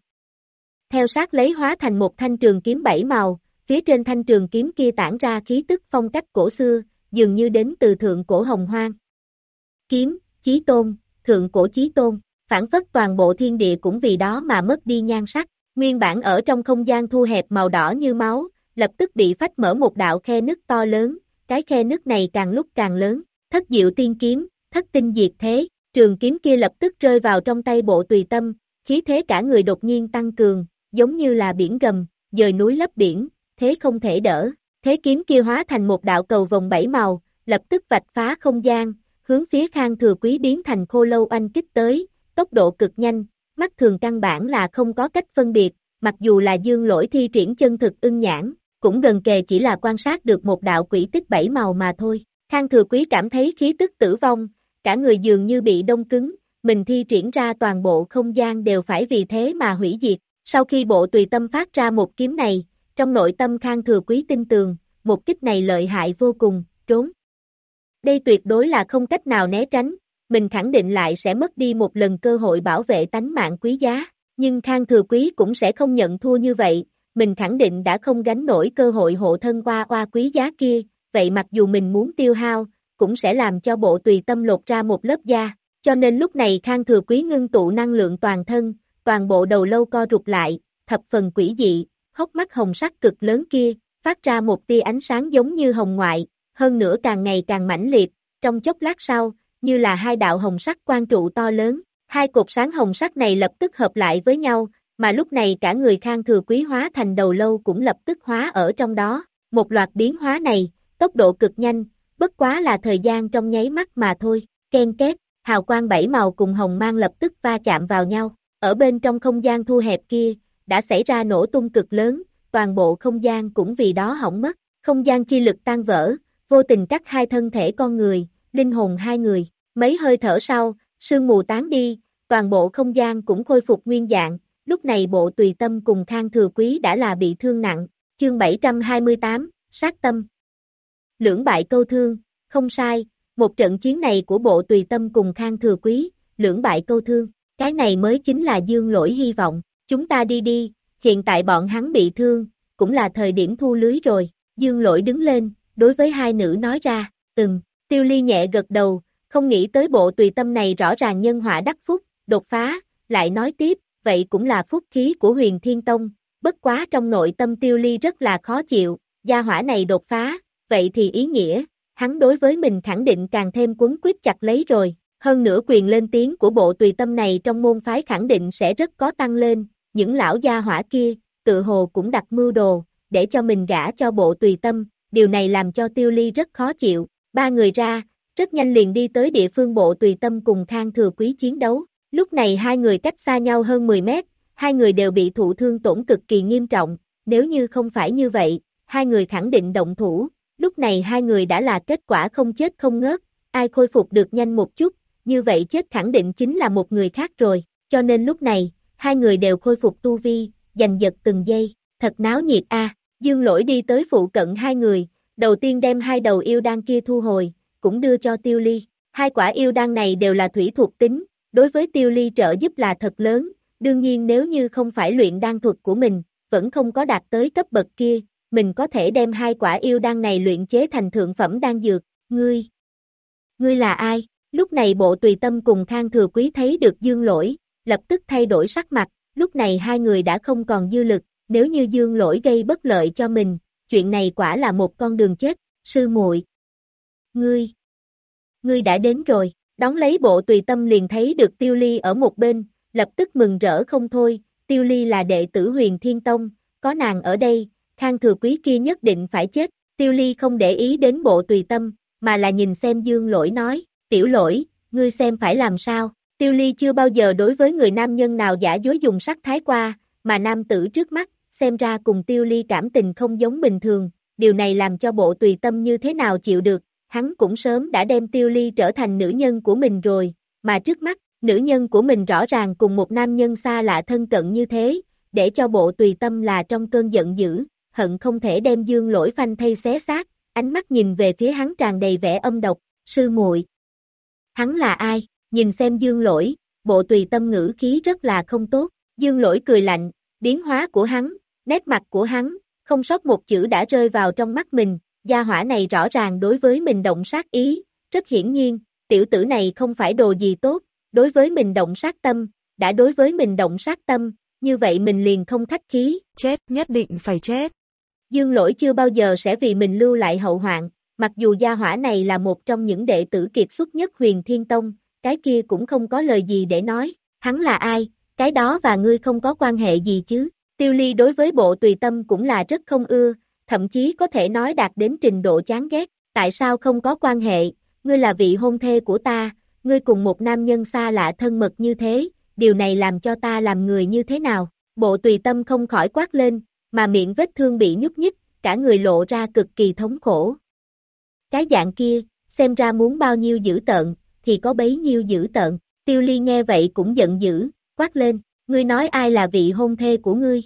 Theo sát lấy hóa thành một thanh trường kiếm bảy màu, phía trên thanh trường kiếm kia tản ra khí tức phong cách cổ xưa, dường như đến từ thượng cổ hồng hoang. Kiếm, chí tôn, thượng cổ chí tôn, phản phất toàn bộ thiên địa cũng vì đó mà mất đi nhan sắc, nguyên bản ở trong không gian thu hẹp màu đỏ như máu, lập tức bị phách mở một đạo khe nứt to lớn, cái khe nứt này càng lúc càng lớn, thất diệu tiên kiếm, thất tinh diệt thế, trường kiếm kia lập tức rơi vào trong tay bộ tùy tâm, khí thế cả người đột nhiên tăng cường, giống như là biển gầm, dời núi lấp biển, thế không thể đỡ, thế kiếm kia hóa thành một đạo cầu vòng bảy màu, lập tức vạch phá không gian, hướng phía khang thừa quý biến thành khô lâu anh kích tới, tốc độ cực nhanh, mắt thường căn bản là không có cách phân biệt, mặc dù là dương lỗi thi triển chân thực ưng nhãn, cũng gần kề chỉ là quan sát được một đạo quỷ tích bảy màu mà thôi. Khang thừa quý cảm thấy khí tức tử vong, cả người dường như bị đông cứng, mình thi triển ra toàn bộ không gian đều phải vì thế mà hủy diệt. Sau khi bộ tùy tâm phát ra một kiếm này, trong nội tâm Khang thừa quý tin tường, một kích này lợi hại vô cùng, trốn. Đây tuyệt đối là không cách nào né tránh, mình khẳng định lại sẽ mất đi một lần cơ hội bảo vệ tánh mạng quý giá, nhưng Khang Thừa Quý cũng sẽ không nhận thua như vậy, mình khẳng định đã không gánh nổi cơ hội hộ thân qua qua quý giá kia, vậy mặc dù mình muốn tiêu hao, cũng sẽ làm cho bộ tùy tâm lột ra một lớp da, cho nên lúc này Khang Thừa Quý ngưng tụ năng lượng toàn thân, toàn bộ đầu lâu co rụt lại, thập phần quỷ dị, hốc mắt hồng sắc cực lớn kia, phát ra một tia ánh sáng giống như hồng ngoại, hơn nữa càng ngày càng mãnh liệt, trong chốc lát sau, như là hai đạo hồng sắc quan trụ to lớn, hai cột sáng hồng sắc này lập tức hợp lại với nhau, mà lúc này cả người khang thừa quý hóa thành đầu lâu cũng lập tức hóa ở trong đó, một loạt biến hóa này, tốc độ cực nhanh, bất quá là thời gian trong nháy mắt mà thôi, ken két, hào quang bảy màu cùng hồng mang lập tức va chạm vào nhau, ở bên trong không gian thu hẹp kia, đã xảy ra nổ tung cực lớn, toàn bộ không gian cũng vì đó hỏng mất, không gian chi lực tan vỡ, vô tình cắt hai thân thể con người, linh hồn hai người, mấy hơi thở sau, sương mù tán đi, toàn bộ không gian cũng khôi phục nguyên dạng, lúc này bộ tùy tâm cùng khang thừa quý đã là bị thương nặng, chương 728, sát tâm. Lưỡng bại câu thương, không sai, một trận chiến này của bộ tùy tâm cùng khang thừa quý, lưỡng bại câu thương, cái này mới chính là dương lỗi hy vọng, chúng ta đi đi, hiện tại bọn hắn bị thương, cũng là thời điểm thu lưới rồi, dương lỗi đứng lên, đối với hai nữ nói ra, từng, tiêu ly nhẹ gật đầu, không nghĩ tới bộ tùy tâm này rõ ràng nhân họa đắc phúc, đột phá, lại nói tiếp, vậy cũng là phúc khí của huyền thiên tông, bất quá trong nội tâm tiêu ly rất là khó chịu, gia hỏa này đột phá, vậy thì ý nghĩa, hắn đối với mình khẳng định càng thêm quấn quyết chặt lấy rồi, hơn nữa quyền lên tiếng của bộ tùy tâm này trong môn phái khẳng định sẽ rất có tăng lên, những lão gia hỏa kia, tự hồ cũng đặt mưu đồ, để cho mình gả cho bộ tùy tâm, điều này làm cho tiêu ly rất khó chịu, ba người ra, rất nhanh liền đi tới địa phương bộ tùy tâm cùng khang thừa quý chiến đấu, lúc này hai người cách xa nhau hơn 10 mét, hai người đều bị thụ thương tổn cực kỳ nghiêm trọng, nếu như không phải như vậy, hai người khẳng định động thủ, lúc này hai người đã là kết quả không chết không ngớt, ai khôi phục được nhanh một chút, như vậy chết khẳng định chính là một người khác rồi, cho nên lúc này, hai người đều khôi phục tu vi, giành giật từng giây, thật náo nhiệt a. Dương lỗi đi tới phụ cận hai người, đầu tiên đem hai đầu yêu đan kia thu hồi, cũng đưa cho tiêu ly. Hai quả yêu đan này đều là thủy thuộc tính, đối với tiêu ly trợ giúp là thật lớn, đương nhiên nếu như không phải luyện đan thuật của mình, vẫn không có đạt tới cấp bậc kia, mình có thể đem hai quả yêu đan này luyện chế thành thượng phẩm đan dược, ngươi. Ngươi là ai? Lúc này bộ tùy tâm cùng khang thừa quý thấy được dương lỗi, lập tức thay đổi sắc mặt, lúc này hai người đã không còn dư lực, nếu như dương lỗi gây bất lợi cho mình, chuyện này quả là một con đường chết, sư muội. Ngươi, ngươi đã đến rồi, đóng lấy bộ tùy tâm liền thấy được tiêu ly ở một bên, lập tức mừng rỡ không thôi, tiêu ly là đệ tử huyền thiên tông, có nàng ở đây, khang thừa quý kia nhất định phải chết, tiêu ly không để ý đến bộ tùy tâm, mà là nhìn xem dương lỗi nói, tiểu lỗi, ngươi xem phải làm sao, tiêu ly chưa bao giờ đối với người nam nhân nào giả dối dùng sắc thái qua, mà nam tử trước mắt, xem ra cùng tiêu ly cảm tình không giống bình thường, điều này làm cho bộ tùy tâm như thế nào chịu được, hắn cũng sớm đã đem tiêu ly trở thành nữ nhân của mình rồi, mà trước mắt, nữ nhân của mình rõ ràng cùng một nam nhân xa lạ thân cận như thế, để cho bộ tùy tâm là trong cơn giận dữ, hận không thể đem dương lỗi phanh thay xé xác, ánh mắt nhìn về phía hắn tràn đầy vẻ âm độc, sư muội Hắn là ai? Nhìn xem dương lỗi, bộ tùy tâm ngữ khí rất là không tốt, dương lỗi cười lạnh, biến hóa của hắn, nét mặt của hắn, không sót một chữ đã rơi vào trong mắt mình, gia hỏa này rõ ràng đối với mình động sát ý, rất hiển nhiên, tiểu tử này không phải đồ gì tốt, đối với mình động sát tâm, đã đối với mình động sát tâm, như vậy mình liền không khách khí, chết nhất định phải chết. Dương lỗi chưa bao giờ sẽ vì mình lưu lại hậu hoạn, mặc dù gia hỏa này là một trong những đệ tử kiệt xuất nhất huyền thiên tông, cái kia cũng không có lời gì để nói, hắn là ai, cái đó và ngươi không có quan hệ gì chứ, tiêu ly đối với bộ tùy tâm cũng là rất không ưa, thậm chí có thể nói đạt đến trình độ chán ghét, tại sao không có quan hệ, ngươi là vị hôn thê của ta, ngươi cùng một nam nhân xa lạ thân mật như thế, điều này làm cho ta làm người như thế nào, bộ tùy tâm không khỏi quát lên, mà miệng vết thương bị nhúc nhích, cả người lộ ra cực kỳ thống khổ. Cái dạng kia, xem ra muốn bao nhiêu dữ tợn, thì có bấy nhiêu dữ tợn, tiêu ly nghe vậy cũng giận dữ, quát lên, ngươi nói ai là vị hôn thê của ngươi.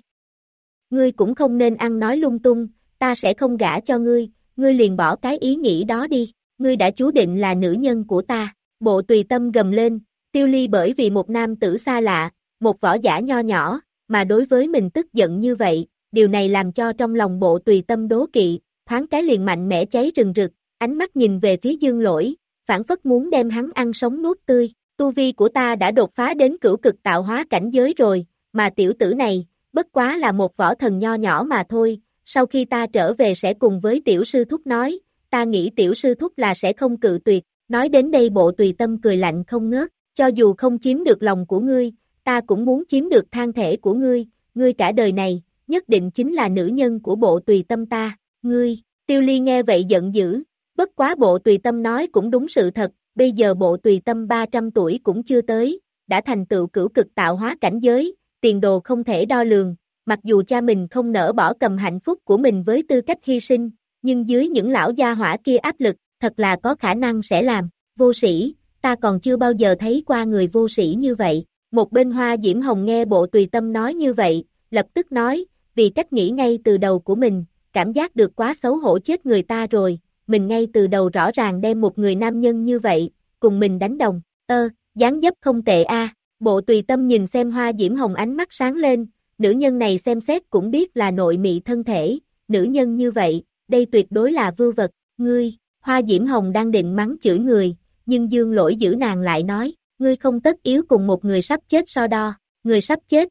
Ngươi cũng không nên ăn nói lung tung, ta sẽ không gả cho ngươi, ngươi liền bỏ cái ý nghĩ đó đi, ngươi đã chú định là nữ nhân của ta, bộ tùy tâm gầm lên, tiêu ly bởi vì một nam tử xa lạ, một võ giả nho nhỏ, mà đối với mình tức giận như vậy, điều này làm cho trong lòng bộ tùy tâm đố kỵ, thoáng cái liền mạnh mẽ cháy rừng rực, ánh mắt nhìn về phía dương lỗi, phản phất muốn đem hắn ăn sống nuốt tươi, tu vi của ta đã đột phá đến cửu cực tạo hóa cảnh giới rồi, mà tiểu tử này, bất quá là một võ thần nho nhỏ mà thôi, sau khi ta trở về sẽ cùng với tiểu sư thúc nói, ta nghĩ tiểu sư thúc là sẽ không cự tuyệt, Nói đến đây bộ tùy tâm cười lạnh không ngớt, cho dù không chiếm được lòng của ngươi, ta cũng muốn chiếm được than thể của ngươi, ngươi cả đời này, nhất định chính là nữ nhân của bộ tùy tâm ta, ngươi, tiêu ly nghe vậy giận dữ, bất quá bộ tùy tâm nói cũng đúng sự thật, bây giờ bộ tùy tâm 300 tuổi cũng chưa tới, đã thành tựu cửu cực tạo hóa cảnh giới, tiền đồ không thể đo lường, mặc dù cha mình không nỡ bỏ cầm hạnh phúc của mình với tư cách hy sinh, nhưng dưới những lão gia hỏa kia áp lực, thật là có khả năng sẽ làm, vô sĩ, ta còn chưa bao giờ thấy qua người vô sĩ như vậy. Một bên hoa diễm hồng nghe bộ tùy tâm nói như vậy, lập tức nói, vì cách nghĩ ngay từ đầu của mình, cảm giác được quá xấu hổ chết người ta rồi, mình ngay từ đầu rõ ràng đem một người nam nhân như vậy, cùng mình đánh đồng, ơ, dáng dấp không tệ a. bộ tùy tâm nhìn xem hoa diễm hồng ánh mắt sáng lên, nữ nhân này xem xét cũng biết là nội mị thân thể, nữ nhân như vậy, đây tuyệt đối là vưu vật, ngươi, hoa diễm hồng đang định mắng chửi người, nhưng dương lỗi giữ nàng lại nói, ngươi không tất yếu cùng một người sắp chết so đo, người sắp chết.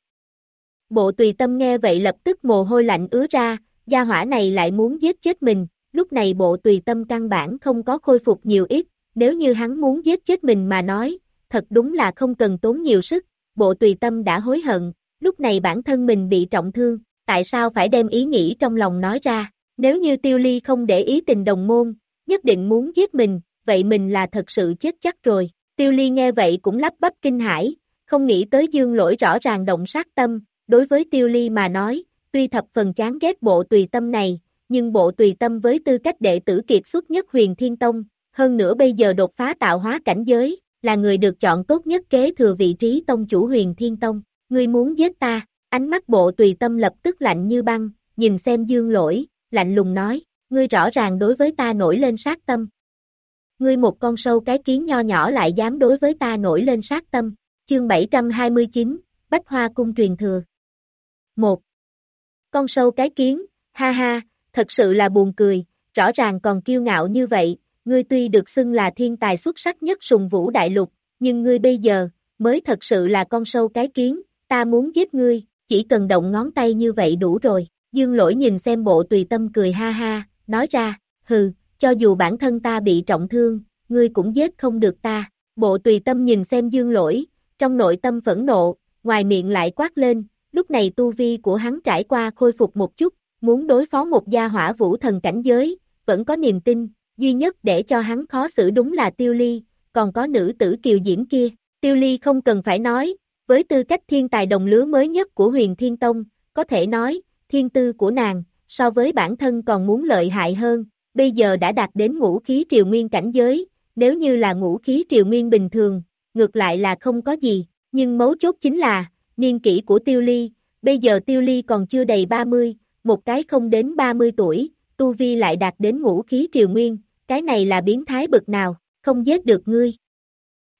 Bộ tùy tâm nghe vậy lập tức mồ hôi lạnh ứa ra, gia hỏa này lại muốn giết chết mình, lúc này bộ tùy tâm căn bản không có khôi phục nhiều ít, nếu như hắn muốn giết chết mình mà nói, thật đúng là không cần tốn nhiều sức, bộ tùy tâm đã hối hận, lúc này bản thân mình bị trọng thương, tại sao phải đem ý nghĩ trong lòng nói ra, nếu như tiêu ly không để ý tình đồng môn, nhất định muốn giết mình, vậy mình là thật sự chết chắc rồi. Tiêu ly nghe vậy cũng lắp bắp kinh hãi, không nghĩ tới dương lỗi rõ ràng động sát tâm, đối với tiêu ly mà nói, tuy thập phần chán ghét bộ tùy tâm này, nhưng bộ tùy tâm với tư cách đệ tử kiệt xuất nhất huyền thiên tông, hơn nữa bây giờ đột phá tạo hóa cảnh giới, là người được chọn tốt nhất kế thừa vị trí tông chủ huyền thiên tông, ngươi muốn giết ta, ánh mắt bộ tùy tâm lập tức lạnh như băng, nhìn xem dương lỗi, lạnh lùng nói, ngươi rõ ràng đối với ta nổi lên sát tâm, ngươi một con sâu cái kiến nho nhỏ lại dám đối với ta nổi lên sát tâm. Chương 729, Bách Hoa Cung truyền thừa. 1. Con sâu cái kiến, ha ha, thật sự là buồn cười, rõ ràng còn kiêu ngạo như vậy, ngươi tuy được xưng là thiên tài xuất sắc nhất sùng vũ đại lục, nhưng ngươi bây giờ, mới thật sự là con sâu cái kiến, ta muốn giết ngươi, chỉ cần động ngón tay như vậy đủ rồi. Dương lỗi nhìn xem bộ tùy tâm cười ha ha, nói ra, hừ, cho dù bản thân ta bị trọng thương, ngươi cũng giết không được ta. Bộ tùy tâm nhìn xem dương lỗi, trong nội tâm phẫn nộ, ngoài miệng lại quát lên, lúc này tu vi của hắn trải qua khôi phục một chút, muốn đối phó một gia hỏa vũ thần cảnh giới, vẫn có niềm tin, duy nhất để cho hắn khó xử đúng là tiêu ly, còn có nữ tử kiều diễm kia. Tiêu ly không cần phải nói, với tư cách thiên tài đồng lứa mới nhất của huyền thiên tông, có thể nói, thiên tư của nàng, so với bản thân còn muốn lợi hại hơn, bây giờ đã đạt đến ngũ khí triều nguyên cảnh giới, nếu như là ngũ khí triều nguyên bình thường, ngược lại là không có gì, nhưng mấu chốt chính là, niên kỷ của tiêu ly, bây giờ tiêu ly còn chưa đầy 30, một cái không đến 30 tuổi, tu vi lại đạt đến ngũ khí triều nguyên, cái này là biến thái bực nào, không giết được ngươi.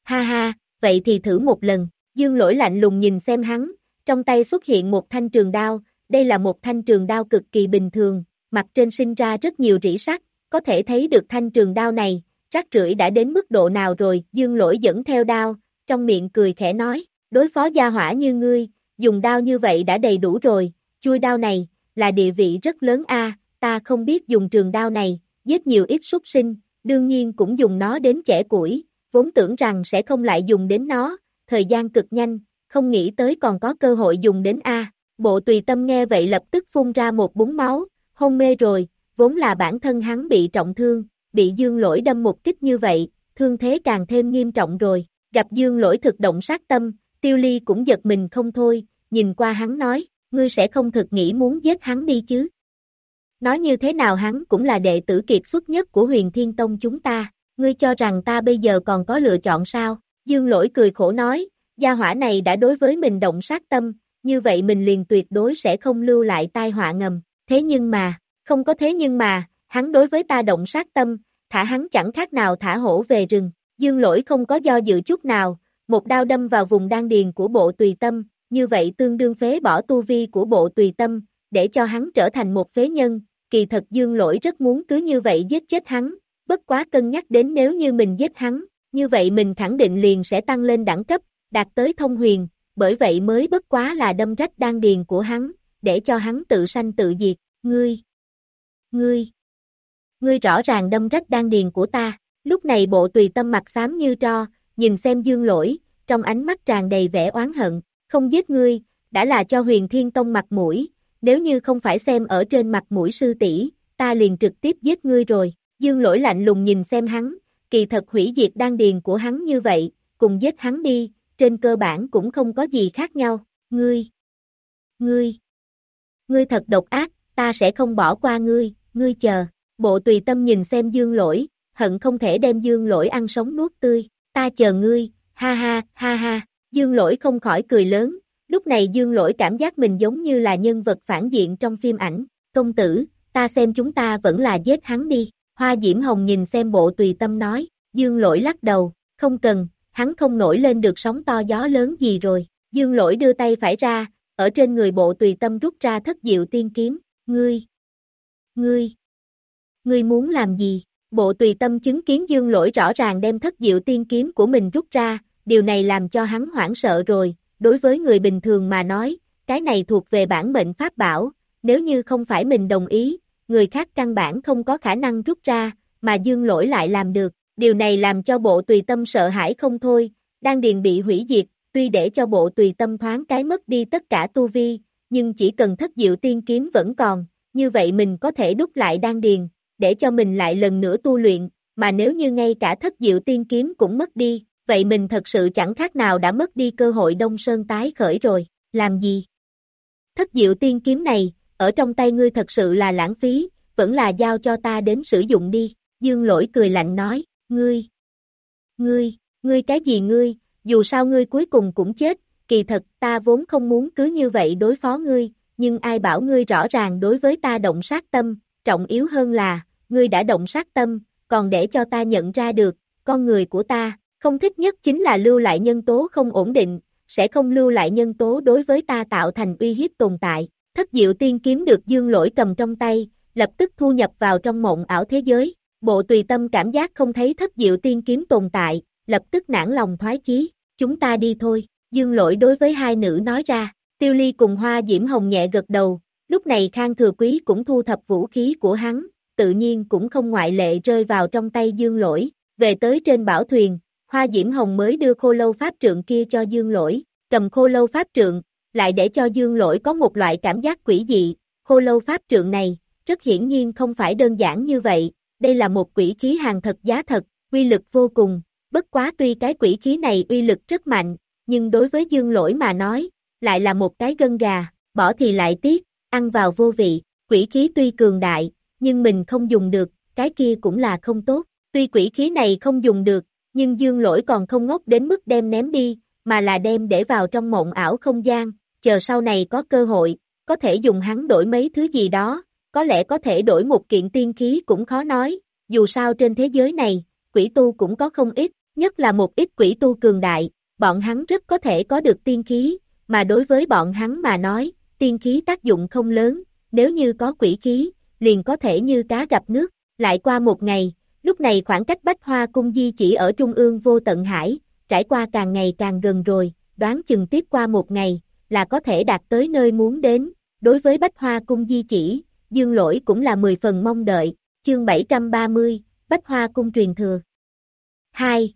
Ha ha, vậy thì thử một lần, dương lỗi lạnh lùng nhìn xem hắn, trong tay xuất hiện một thanh trường đao, đây là một thanh trường đao cực kỳ bình thường, mặt trên sinh ra rất nhiều rỉ sắt, có thể thấy được thanh trường đao này, rác rưởi đã đến mức độ nào rồi, dương lỗi dẫn theo đao, trong miệng cười khẽ nói, đối phó gia hỏa như ngươi, dùng đao như vậy đã đầy đủ rồi, chui đao này, là địa vị rất lớn a ta không biết dùng trường đao này, giết nhiều ít súc sinh, đương nhiên cũng dùng nó đến trẻ củi, vốn tưởng rằng sẽ không lại dùng đến nó, thời gian cực nhanh, không nghĩ tới còn có cơ hội dùng đến A, bộ tùy tâm nghe vậy lập tức phun ra một búng máu, hôn mê rồi, vốn là bản thân hắn bị trọng thương, bị dương lỗi đâm một kích như vậy, thương thế càng thêm nghiêm trọng rồi, gặp dương lỗi thực động sát tâm, tiêu ly cũng giật mình không thôi, nhìn qua hắn nói, ngươi sẽ không thực nghĩ muốn giết hắn đi chứ. Nói như thế nào hắn cũng là đệ tử kiệt xuất nhất của huyền thiên tông chúng ta, ngươi cho rằng ta bây giờ còn có lựa chọn sao, dương lỗi cười khổ nói, gia hỏa này đã đối với mình động sát tâm, như vậy mình liền tuyệt đối sẽ không lưu lại tai họa ngầm, thế nhưng mà, không có thế nhưng mà, hắn đối với ta động sát tâm, thả hắn chẳng khác nào thả hổ về rừng, dương lỗi không có do dự chút nào, một đao đâm vào vùng đan điền của bộ tùy tâm, như vậy tương đương phế bỏ tu vi của bộ tùy tâm, để cho hắn trở thành một phế nhân, kỳ thật dương lỗi rất muốn cứ như vậy giết chết hắn, bất quá cân nhắc đến nếu như mình giết hắn, như vậy mình khẳng định liền sẽ tăng lên đẳng cấp, đạt tới thông huyền, bởi vậy mới bất quá là đâm rách đan điền của hắn, để cho hắn tự sanh tự diệt, ngươi, ngươi, ngươi rõ ràng đâm rách đan điền của ta, Lúc này bộ tùy tâm mặt xám như tro, nhìn xem dương lỗi, trong ánh mắt tràn đầy vẻ oán hận, không giết ngươi, đã là cho huyền thiên tông mặt mũi, nếu như không phải xem ở trên mặt mũi sư tỷ, ta liền trực tiếp giết ngươi rồi, dương lỗi lạnh lùng nhìn xem hắn, kỳ thật hủy diệt đan điền của hắn như vậy, cùng giết hắn đi, trên cơ bản cũng không có gì khác nhau, ngươi, ngươi, ngươi thật độc ác, ta sẽ không bỏ qua ngươi, ngươi chờ, bộ tùy tâm nhìn xem dương lỗi, hận không thể đem dương lỗi ăn sống nuốt tươi, ta chờ ngươi, ha ha, ha ha, dương lỗi không khỏi cười lớn, lúc này dương lỗi cảm giác mình giống như là nhân vật phản diện trong phim ảnh, công tử, ta xem chúng ta vẫn là giết hắn đi, hoa diễm hồng nhìn xem bộ tùy tâm nói, dương lỗi lắc đầu, không cần, hắn không nổi lên được sóng to gió lớn gì rồi, dương lỗi đưa tay phải ra, ở trên người bộ tùy tâm rút ra thất diệu tiên kiếm, ngươi, ngươi, ngươi muốn làm gì? Bộ tùy tâm chứng kiến dương lỗi rõ ràng đem thất diệu tiên kiếm của mình rút ra, điều này làm cho hắn hoảng sợ rồi, đối với người bình thường mà nói, cái này thuộc về bản mệnh pháp bảo, nếu như không phải mình đồng ý, người khác căn bản không có khả năng rút ra, mà dương lỗi lại làm được, điều này làm cho bộ tùy tâm sợ hãi không thôi, đang điền bị hủy diệt, tuy để cho bộ tùy tâm thoáng cái mất đi tất cả tu vi, nhưng chỉ cần thất diệu tiên kiếm vẫn còn, như vậy mình có thể đúc lại đan điền, để cho mình lại lần nữa tu luyện, mà nếu như ngay cả thất diệu tiên kiếm cũng mất đi, vậy mình thật sự chẳng khác nào đã mất đi cơ hội Đông Sơn tái khởi rồi, làm gì? Thất diệu tiên kiếm này, ở trong tay ngươi thật sự là lãng phí, vẫn là giao cho ta đến sử dụng đi, dương lỗi cười lạnh nói, ngươi, ngươi, ngươi cái gì ngươi, dù sao ngươi cuối cùng cũng chết, kỳ thật ta vốn không muốn cứ như vậy đối phó ngươi, nhưng ai bảo ngươi rõ ràng đối với ta động sát tâm, trọng yếu hơn là, ngươi đã động sát tâm, còn để cho ta nhận ra được, con người của ta, không thích nhất chính là lưu lại nhân tố không ổn định, sẽ không lưu lại nhân tố đối với ta tạo thành uy hiếp tồn tại. Thất diệu tiên kiếm được dương lỗi cầm trong tay, lập tức thu nhập vào trong mộng ảo thế giới. Bộ tùy tâm cảm giác không thấy thất diệu tiên kiếm tồn tại, lập tức nản lòng thoái chí, chúng ta đi thôi. Dương lỗi đối với hai nữ nói ra, tiêu ly cùng hoa diễm hồng nhẹ gật đầu, lúc này khang thừa quý cũng thu thập vũ khí của hắn, tự nhiên cũng không ngoại lệ rơi vào trong tay dương lỗi, về tới trên bảo thuyền, Hoa Diễm Hồng mới đưa khô lâu pháp trượng kia cho Dương Lỗi, cầm khô lâu pháp trượng, lại để cho Dương Lỗi có một loại cảm giác quỷ dị, khô lâu pháp trượng này, rất hiển nhiên không phải đơn giản như vậy, đây là một quỷ khí hàng thật giá thật, uy lực vô cùng, bất quá tuy cái quỷ khí này uy lực rất mạnh, nhưng đối với Dương Lỗi mà nói, lại là một cái gân gà, bỏ thì lại tiếc, ăn vào vô vị, quỷ khí tuy cường đại, nhưng mình không dùng được, cái kia cũng là không tốt, tuy quỷ khí này không dùng được, nhưng dương lỗi còn không ngốc đến mức đem ném đi, mà là đem để vào trong mộng ảo không gian, chờ sau này có cơ hội, có thể dùng hắn đổi mấy thứ gì đó, có lẽ có thể đổi một kiện tiên khí cũng khó nói, dù sao trên thế giới này, quỷ tu cũng có không ít, nhất là một ít quỷ tu cường đại, bọn hắn rất có thể có được tiên khí, mà đối với bọn hắn mà nói, tiên khí tác dụng không lớn, nếu như có quỷ khí, liền có thể như cá gặp nước, lại qua một ngày, Lúc này khoảng cách Bách Hoa Cung Di chỉ ở Trung ương vô tận hải, trải qua càng ngày càng gần rồi, đoán chừng tiếp qua một ngày, là có thể đạt tới nơi muốn đến. Đối với Bách Hoa Cung Di chỉ, Dương Lỗi cũng là 10 phần mong đợi, chương 730, Bách Hoa Cung truyền thừa. 2.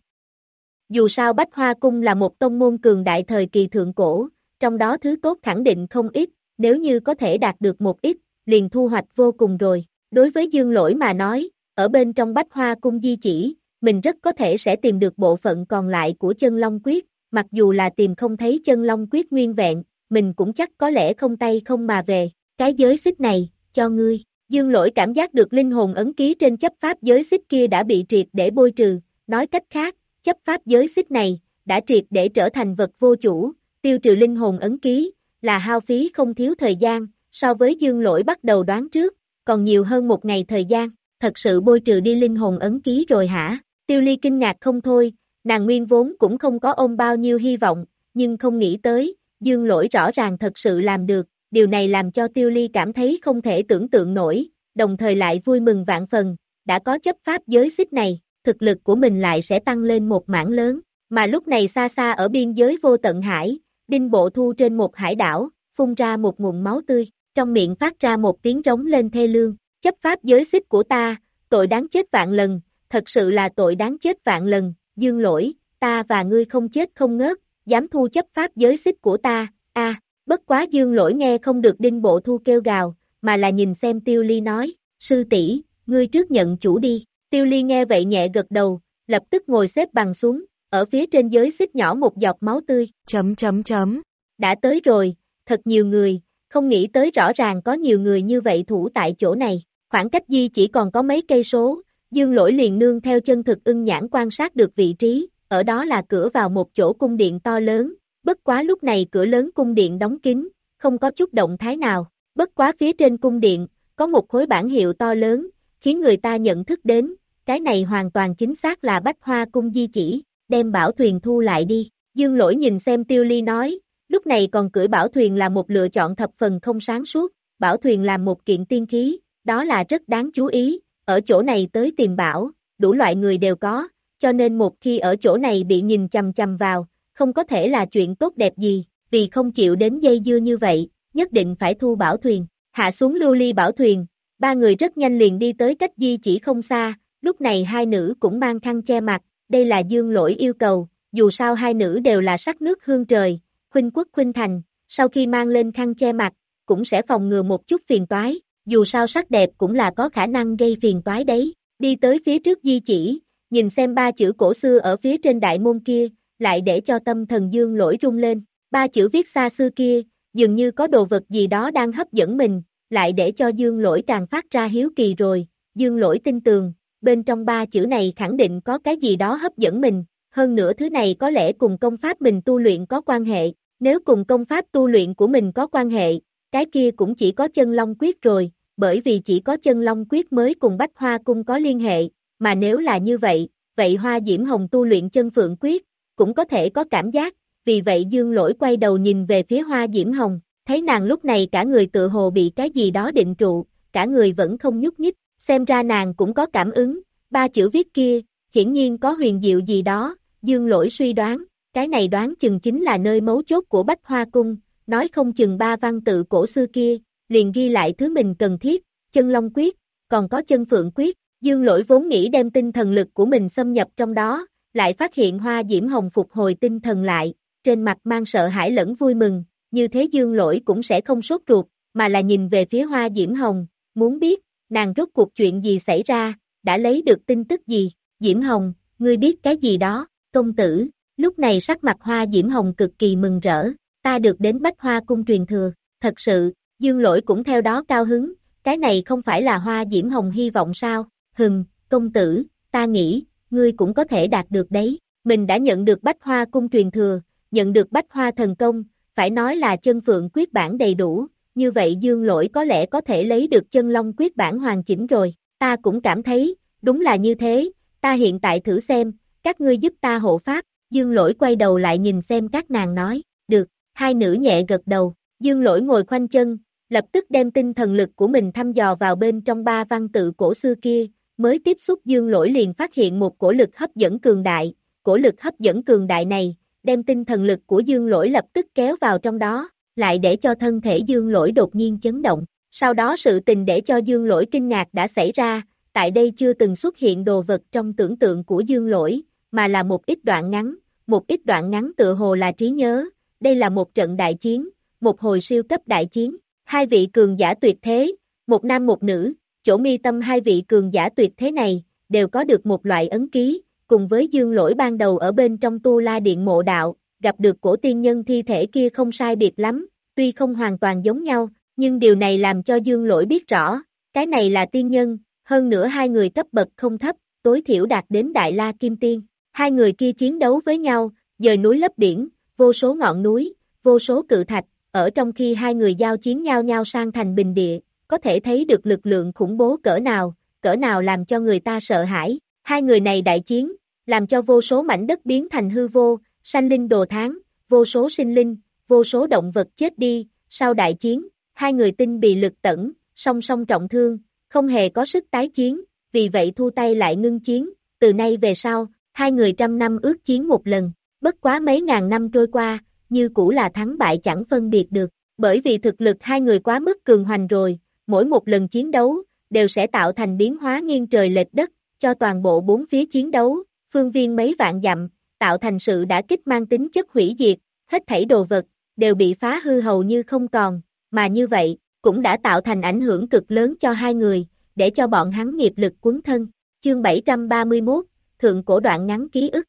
Dù sao Bách Hoa Cung là một tông môn cường đại thời kỳ thượng cổ, trong đó thứ tốt khẳng định không ít, nếu như có thể đạt được một ít, liền thu hoạch vô cùng rồi. Đối với Dương Lỗi mà nói, ở bên trong bách hoa cung di chỉ, mình rất có thể sẽ tìm được bộ phận còn lại của chân long quyết, mặc dù là tìm không thấy chân long quyết nguyên vẹn, mình cũng chắc có lẽ không tay không mà về, cái giới xích này, cho ngươi. Dương lỗi cảm giác được linh hồn ấn ký trên chấp pháp giới xích kia đã bị triệt để bôi trừ, nói cách khác, chấp pháp giới xích này, đã triệt để trở thành vật vô chủ, tiêu trừ linh hồn ấn ký, là hao phí không thiếu thời gian, so với dương lỗi bắt đầu đoán trước, còn nhiều hơn một ngày thời gian thật sự bôi trừ đi linh hồn ấn ký rồi hả? Tiêu ly kinh ngạc không thôi, nàng nguyên vốn cũng không có ôm bao nhiêu hy vọng, nhưng không nghĩ tới, dương lỗi rõ ràng thật sự làm được, điều này làm cho tiêu ly cảm thấy không thể tưởng tượng nổi, đồng thời lại vui mừng vạn phần, đã có chấp pháp giới xích này, thực lực của mình lại sẽ tăng lên một mảng lớn, mà lúc này xa xa ở biên giới vô tận hải, đinh bộ thu trên một hải đảo, phun ra một nguồn máu tươi, trong miệng phát ra một tiếng rống lên thê lương, chấp pháp giới xích của ta, tội đáng chết vạn lần, thật sự là tội đáng chết vạn lần, dương lỗi, ta và ngươi không chết không ngớt, dám thu chấp pháp giới xích của ta, a bất quá dương lỗi nghe không được đinh bộ thu kêu gào, mà là nhìn xem tiêu ly nói, sư tỷ ngươi trước nhận chủ đi, tiêu ly nghe vậy nhẹ gật đầu, lập tức ngồi xếp bằng xuống, ở phía trên giới xích nhỏ một giọt máu tươi, chấm chấm chấm, đã tới rồi, thật nhiều người, không nghĩ tới rõ ràng có nhiều người như vậy thủ tại chỗ này, khoảng cách di chỉ còn có mấy cây số, dương lỗi liền nương theo chân thực ưng nhãn quan sát được vị trí, ở đó là cửa vào một chỗ cung điện to lớn, bất quá lúc này cửa lớn cung điện đóng kín, không có chút động thái nào, bất quá phía trên cung điện, có một khối bản hiệu to lớn, khiến người ta nhận thức đến, cái này hoàn toàn chính xác là bách hoa cung di chỉ, đem bảo thuyền thu lại đi, dương lỗi nhìn xem tiêu ly nói, lúc này còn cưỡi bảo thuyền là một lựa chọn thập phần không sáng suốt, bảo thuyền làm một kiện tiên khí, đó là rất đáng chú ý, ở chỗ này tới tìm bảo, đủ loại người đều có, cho nên một khi ở chỗ này bị nhìn chầm chầm vào, không có thể là chuyện tốt đẹp gì, vì không chịu đến dây dưa như vậy, nhất định phải thu bảo thuyền, hạ xuống lưu ly bảo thuyền, ba người rất nhanh liền đi tới cách di chỉ không xa, lúc này hai nữ cũng mang khăn che mặt, đây là dương lỗi yêu cầu, dù sao hai nữ đều là sắc nước hương trời, khuynh quốc khuynh thành, sau khi mang lên khăn che mặt, cũng sẽ phòng ngừa một chút phiền toái, dù sao sắc đẹp cũng là có khả năng gây phiền toái đấy, đi tới phía trước di chỉ, nhìn xem ba chữ cổ xưa ở phía trên đại môn kia, lại để cho tâm thần dương lỗi rung lên, ba chữ viết xa xưa kia, dường như có đồ vật gì đó đang hấp dẫn mình, lại để cho dương lỗi càng phát ra hiếu kỳ rồi, dương lỗi tin tường, bên trong ba chữ này khẳng định có cái gì đó hấp dẫn mình, hơn nữa thứ này có lẽ cùng công pháp mình tu luyện có quan hệ, nếu cùng công pháp tu luyện của mình có quan hệ, cái kia cũng chỉ có chân long quyết rồi, bởi vì chỉ có chân long quyết mới cùng bách hoa cung có liên hệ, mà nếu là như vậy, vậy hoa diễm hồng tu luyện chân phượng quyết, cũng có thể có cảm giác, vì vậy dương lỗi quay đầu nhìn về phía hoa diễm hồng, thấy nàng lúc này cả người tự hồ bị cái gì đó định trụ, cả người vẫn không nhúc nhích, xem ra nàng cũng có cảm ứng, ba chữ viết kia, hiển nhiên có huyền diệu gì đó, dương lỗi suy đoán, cái này đoán chừng chính là nơi mấu chốt của Bách Hoa Cung, nói không chừng ba văn tự cổ xưa kia, liền ghi lại thứ mình cần thiết, chân long quyết, còn có chân phượng quyết, dương lỗi vốn nghĩ đem tinh thần lực của mình xâm nhập trong đó, lại phát hiện hoa diễm hồng phục hồi tinh thần lại, trên mặt mang sợ hãi lẫn vui mừng, như thế dương lỗi cũng sẽ không sốt ruột, mà là nhìn về phía hoa diễm hồng, muốn biết, nàng rốt cuộc chuyện gì xảy ra, đã lấy được tin tức gì, diễm hồng, ngươi biết cái gì đó, công tử, lúc này sắc mặt hoa diễm hồng cực kỳ mừng rỡ, ta được đến bách hoa cung truyền thừa, thật sự, dương lỗi cũng theo đó cao hứng, cái này không phải là hoa diễm hồng hy vọng sao, hừng, công tử, ta nghĩ, ngươi cũng có thể đạt được đấy, mình đã nhận được bách hoa cung truyền thừa, nhận được bách hoa thần công, phải nói là chân phượng quyết bản đầy đủ, như vậy dương lỗi có lẽ có thể lấy được chân long quyết bản hoàn chỉnh rồi, ta cũng cảm thấy, đúng là như thế, ta hiện tại thử xem, các ngươi giúp ta hộ pháp, dương lỗi quay đầu lại nhìn xem các nàng nói, được, hai nữ nhẹ gật đầu, dương lỗi ngồi khoanh chân, lập tức đem tinh thần lực của mình thăm dò vào bên trong ba văn tự cổ xưa kia, mới tiếp xúc dương lỗi liền phát hiện một cổ lực hấp dẫn cường đại, cổ lực hấp dẫn cường đại này, đem tinh thần lực của dương lỗi lập tức kéo vào trong đó, lại để cho thân thể dương lỗi đột nhiên chấn động. Sau đó sự tình để cho dương lỗi kinh ngạc đã xảy ra, tại đây chưa từng xuất hiện đồ vật trong tưởng tượng của dương lỗi, mà là một ít đoạn ngắn, một ít đoạn ngắn tự hồ là trí nhớ, đây là một trận đại chiến, một hồi siêu cấp đại chiến, hai vị cường giả tuyệt thế, một nam một nữ, chỗ mi tâm hai vị cường giả tuyệt thế này, đều có được một loại ấn ký, cùng với dương lỗi ban đầu ở bên trong tu la điện mộ đạo, gặp được cổ tiên nhân thi thể kia không sai biệt lắm, tuy không hoàn toàn giống nhau, nhưng điều này làm cho dương lỗi biết rõ, cái này là tiên nhân, hơn nữa hai người cấp bậc không thấp, tối thiểu đạt đến Đại La Kim Tiên. Hai người kia chiến đấu với nhau, dời núi lấp biển, vô số ngọn núi, vô số cự thạch, ở trong khi hai người giao chiến nhau nhau sang thành bình địa, có thể thấy được lực lượng khủng bố cỡ nào, cỡ nào làm cho người ta sợ hãi. Hai người này đại chiến, làm cho vô số mảnh đất biến thành hư vô, sanh linh đồ tháng, vô số sinh linh, vô số động vật chết đi, sau đại chiến, hai người tinh bị lực tẩn, song song trọng thương, không hề có sức tái chiến, vì vậy thu tay lại ngưng chiến, từ nay về sau, hai người trăm năm ước chiến một lần, bất quá mấy ngàn năm trôi qua, như cũ là thắng bại chẳng phân biệt được, bởi vì thực lực hai người quá mức cường hoành rồi, mỗi một lần chiến đấu, đều sẽ tạo thành biến hóa nghiêng trời lệch đất, cho toàn bộ bốn phía chiến đấu, phương viên mấy vạn dặm, tạo thành sự đã kích mang tính chất hủy diệt, hết thảy đồ vật, đều bị phá hư hầu như không còn, mà như vậy, cũng đã tạo thành ảnh hưởng cực lớn cho hai người, để cho bọn hắn nghiệp lực cuốn thân. Chương 731, Thượng Cổ Đoạn Ngắn Ký ức.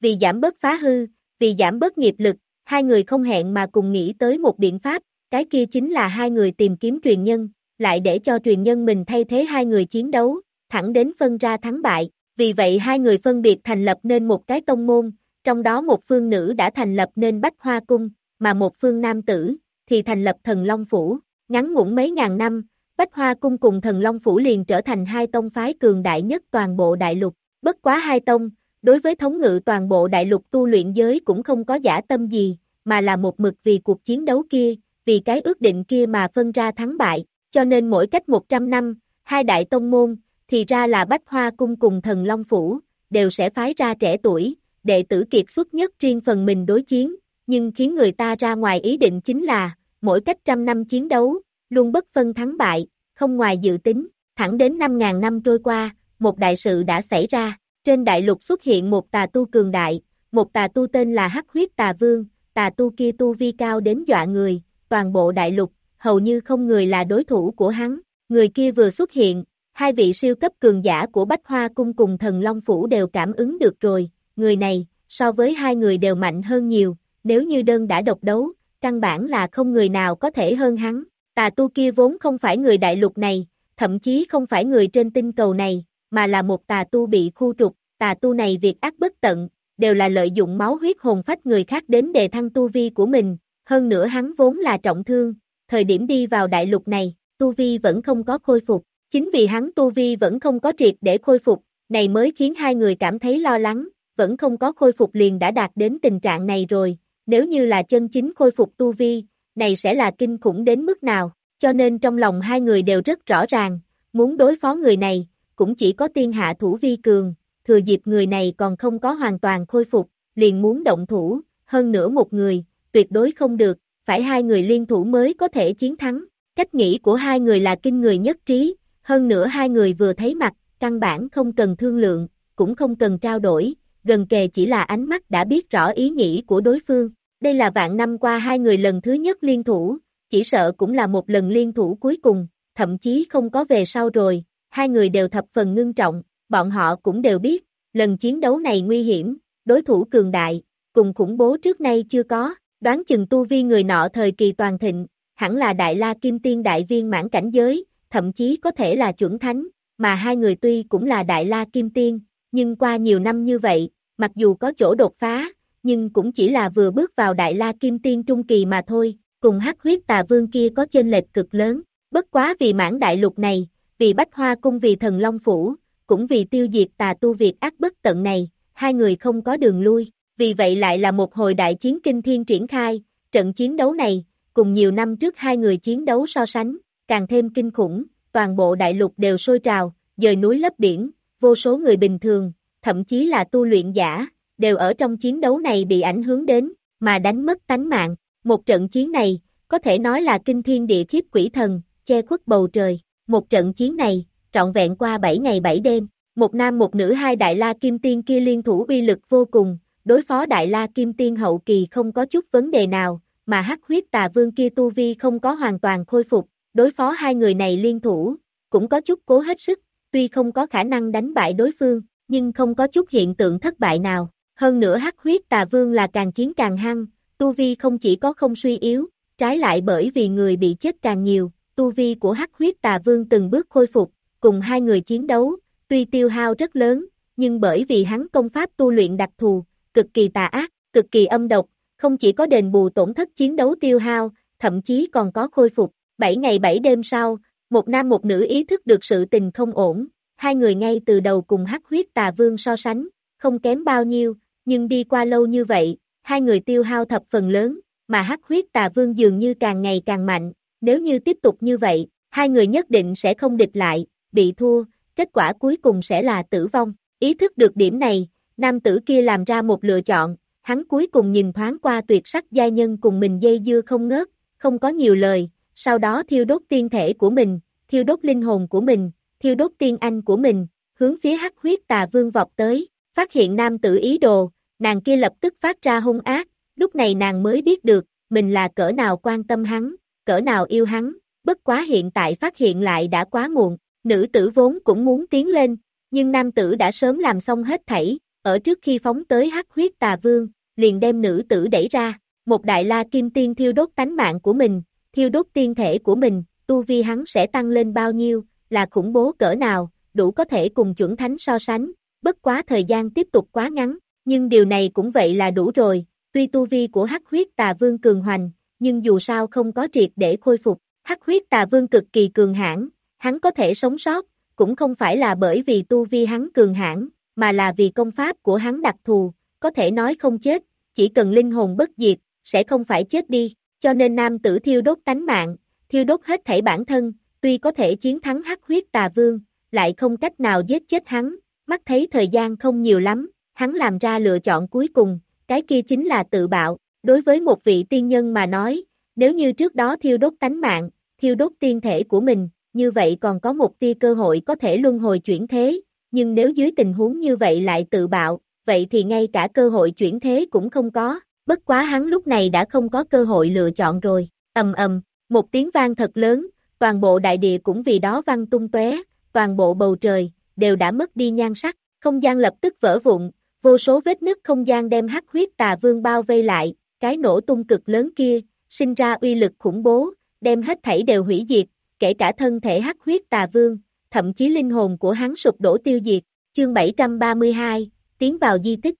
Vì giảm bớt phá hư, vì giảm bớt nghiệp lực, hai người không hẹn mà cùng nghĩ tới một biện pháp, cái kia chính là hai người tìm kiếm truyền nhân, lại để cho truyền nhân mình thay thế hai người chiến đấu, thẳng đến phân ra thắng bại. Vì vậy hai người phân biệt thành lập nên một cái tông môn, trong đó một phương nữ đã thành lập nên Bách Hoa Cung, mà một phương nam tử, thì thành lập Thần Long Phủ. Ngắn ngủn mấy ngàn năm, Bách Hoa Cung cùng Thần Long Phủ liền trở thành hai tông phái cường đại nhất toàn bộ đại lục. Bất quá hai tông, đối với thống ngự toàn bộ đại lục tu luyện giới cũng không có giả tâm gì, mà là một mực vì cuộc chiến đấu kia, vì cái ước định kia mà phân ra thắng bại, cho nên mỗi cách 100 năm, hai đại tông môn, thì ra là Bách Hoa Cung cùng Thần Long Phủ, đều sẽ phái ra trẻ tuổi, đệ tử kiệt xuất nhất riêng phần mình đối chiến, nhưng khiến người ta ra ngoài ý định chính là, mỗi cách trăm năm chiến đấu, luôn bất phân thắng bại, không ngoài dự tính, thẳng đến 5.000 năm trôi qua, một đại sự đã xảy ra, trên đại lục xuất hiện một tà tu cường đại, một tà tu tên là Hắc huyết tà vương, tà tu kia tu vi cao đến dọa người, toàn bộ đại lục, hầu như không người là đối thủ của hắn, người kia vừa xuất hiện, hai vị siêu cấp cường giả của Bách Hoa Cung cùng Thần Long Phủ đều cảm ứng được rồi, người này, so với hai người đều mạnh hơn nhiều, nếu như đơn đã độc đấu, căn bản là không người nào có thể hơn hắn, tà tu kia vốn không phải người đại lục này, thậm chí không phải người trên tinh cầu này, mà là một tà tu bị khu trục, tà tu này việc ác bất tận, đều là lợi dụng máu huyết hồn phách người khác đến đề thăng tu vi của mình, hơn nữa hắn vốn là trọng thương, thời điểm đi vào đại lục này, tu vi vẫn không có khôi phục, chính vì hắn tu vi vẫn không có triệt để khôi phục, này mới khiến hai người cảm thấy lo lắng, vẫn không có khôi phục liền đã đạt đến tình trạng này rồi, nếu như là chân chính khôi phục tu vi, này sẽ là kinh khủng đến mức nào, cho nên trong lòng hai người đều rất rõ ràng, muốn đối phó người này, cũng chỉ có tiên hạ thủ vi cường, thừa dịp người này còn không có hoàn toàn khôi phục, liền muốn động thủ, hơn nữa một người, tuyệt đối không được, phải hai người liên thủ mới có thể chiến thắng. Cách nghĩ của hai người là kinh người nhất trí, hơn nữa hai người vừa thấy mặt, căn bản không cần thương lượng, cũng không cần trao đổi, gần kề chỉ là ánh mắt đã biết rõ ý nghĩ của đối phương. Đây là vạn năm qua hai người lần thứ nhất liên thủ, chỉ sợ cũng là một lần liên thủ cuối cùng, thậm chí không có về sau rồi, hai người đều thập phần ngưng trọng, bọn họ cũng đều biết, lần chiến đấu này nguy hiểm, đối thủ cường đại, cùng khủng bố trước nay chưa có, đoán chừng tu vi người nọ thời kỳ toàn thịnh, hẳn là đại la kim tiên đại viên mãn cảnh giới, thậm chí có thể là chuẩn thánh, mà hai người tuy cũng là đại la kim tiên, nhưng qua nhiều năm như vậy, mặc dù có chỗ đột phá, nhưng cũng chỉ là vừa bước vào đại la kim tiên trung kỳ mà thôi, cùng hắc huyết tà vương kia có chênh lệch cực lớn, bất quá vì mãn đại lục này, vì bách hoa cung vì thần long phủ, cũng vì tiêu diệt tà tu việc ác bất tận này, hai người không có đường lui, vì vậy lại là một hồi đại chiến kinh thiên triển khai, trận chiến đấu này, cùng nhiều năm trước hai người chiến đấu so sánh, càng thêm kinh khủng, toàn bộ đại lục đều sôi trào, dời núi lấp biển, vô số người bình thường, thậm chí là tu luyện giả, đều ở trong chiến đấu này bị ảnh hưởng đến, mà đánh mất tánh mạng. Một trận chiến này, có thể nói là kinh thiên địa khiếp quỷ thần, che khuất bầu trời. Một trận chiến này, trọn vẹn qua 7 ngày 7 đêm, một nam một nữ hai đại la kim tiên kia liên thủ uy lực vô cùng, đối phó đại la kim tiên hậu kỳ không có chút vấn đề nào, mà hắc huyết tà vương kia tu vi không có hoàn toàn khôi phục, đối phó hai người này liên thủ, cũng có chút cố hết sức, tuy không có khả năng đánh bại đối phương, nhưng không có chút hiện tượng thất bại nào. Hơn nữa hắc huyết tà vương là càng chiến càng hăng, tu vi không chỉ có không suy yếu, trái lại bởi vì người bị chết càng nhiều, tu vi của hắc huyết tà vương từng bước khôi phục, cùng hai người chiến đấu, tuy tiêu hao rất lớn, nhưng bởi vì hắn công pháp tu luyện đặc thù, cực kỳ tà ác, cực kỳ âm độc, không chỉ có đền bù tổn thất chiến đấu tiêu hao, thậm chí còn có khôi phục. Bảy ngày bảy đêm sau, một nam một nữ ý thức được sự tình không ổn, hai người ngay từ đầu cùng hắc huyết tà vương so sánh, không kém bao nhiêu, nhưng đi qua lâu như vậy, hai người tiêu hao thập phần lớn, mà hắc huyết tà vương dường như càng ngày càng mạnh, nếu như tiếp tục như vậy, hai người nhất định sẽ không địch lại, bị thua, kết quả cuối cùng sẽ là tử vong. Ý thức được điểm này, nam tử kia làm ra một lựa chọn, hắn cuối cùng nhìn thoáng qua tuyệt sắc gia nhân cùng mình dây dưa không ngớt, không có nhiều lời, sau đó thiêu đốt tiên thể của mình, thiêu đốt linh hồn của mình, thiêu đốt tiên anh của mình, hướng phía hắc huyết tà vương vọt tới, phát hiện nam tử ý đồ, nàng kia lập tức phát ra hung ác, lúc này nàng mới biết được, mình là cỡ nào quan tâm hắn, cỡ nào yêu hắn, bất quá hiện tại phát hiện lại đã quá muộn, nữ tử vốn cũng muốn tiến lên, nhưng nam tử đã sớm làm xong hết thảy, ở trước khi phóng tới hắc huyết tà vương, liền đem nữ tử đẩy ra, một đại la kim tiên thiêu đốt tánh mạng của mình, thiêu đốt tiên thể của mình, tu vi hắn sẽ tăng lên bao nhiêu, là khủng bố cỡ nào, đủ có thể cùng chuẩn thánh so sánh, bất quá thời gian tiếp tục quá ngắn, nhưng điều này cũng vậy là đủ rồi, tuy tu vi của hắc huyết tà vương cường hoành, nhưng dù sao không có triệt để khôi phục, hắc huyết tà vương cực kỳ cường hãn, hắn có thể sống sót, cũng không phải là bởi vì tu vi hắn cường hãn, mà là vì công pháp của hắn đặc thù, có thể nói không chết, chỉ cần linh hồn bất diệt, sẽ không phải chết đi, cho nên nam tử thiêu đốt tánh mạng, thiêu đốt hết thảy bản thân, tuy có thể chiến thắng hắc huyết tà vương, lại không cách nào giết chết hắn, mắt thấy thời gian không nhiều lắm, hắn làm ra lựa chọn cuối cùng, cái kia chính là tự bạo, đối với một vị tiên nhân mà nói, nếu như trước đó thiêu đốt tánh mạng, thiêu đốt tiên thể của mình, như vậy còn có một tia cơ hội có thể luân hồi chuyển thế, nhưng nếu dưới tình huống như vậy lại tự bạo, vậy thì ngay cả cơ hội chuyển thế cũng không có, bất quá hắn lúc này đã không có cơ hội lựa chọn rồi, ầm ầm, một tiếng vang thật lớn, toàn bộ đại địa cũng vì đó văng tung tóe, toàn bộ bầu trời, đều đã mất đi nhan sắc, không gian lập tức vỡ vụn, vô số vết nứt không gian đem hắc huyết tà vương bao vây lại, cái nổ tung cực lớn kia, sinh ra uy lực khủng bố, đem hết thảy đều hủy diệt, kể cả thân thể hắc huyết tà vương, thậm chí linh hồn của hắn sụp đổ tiêu diệt, chương 732, tiến vào di tích.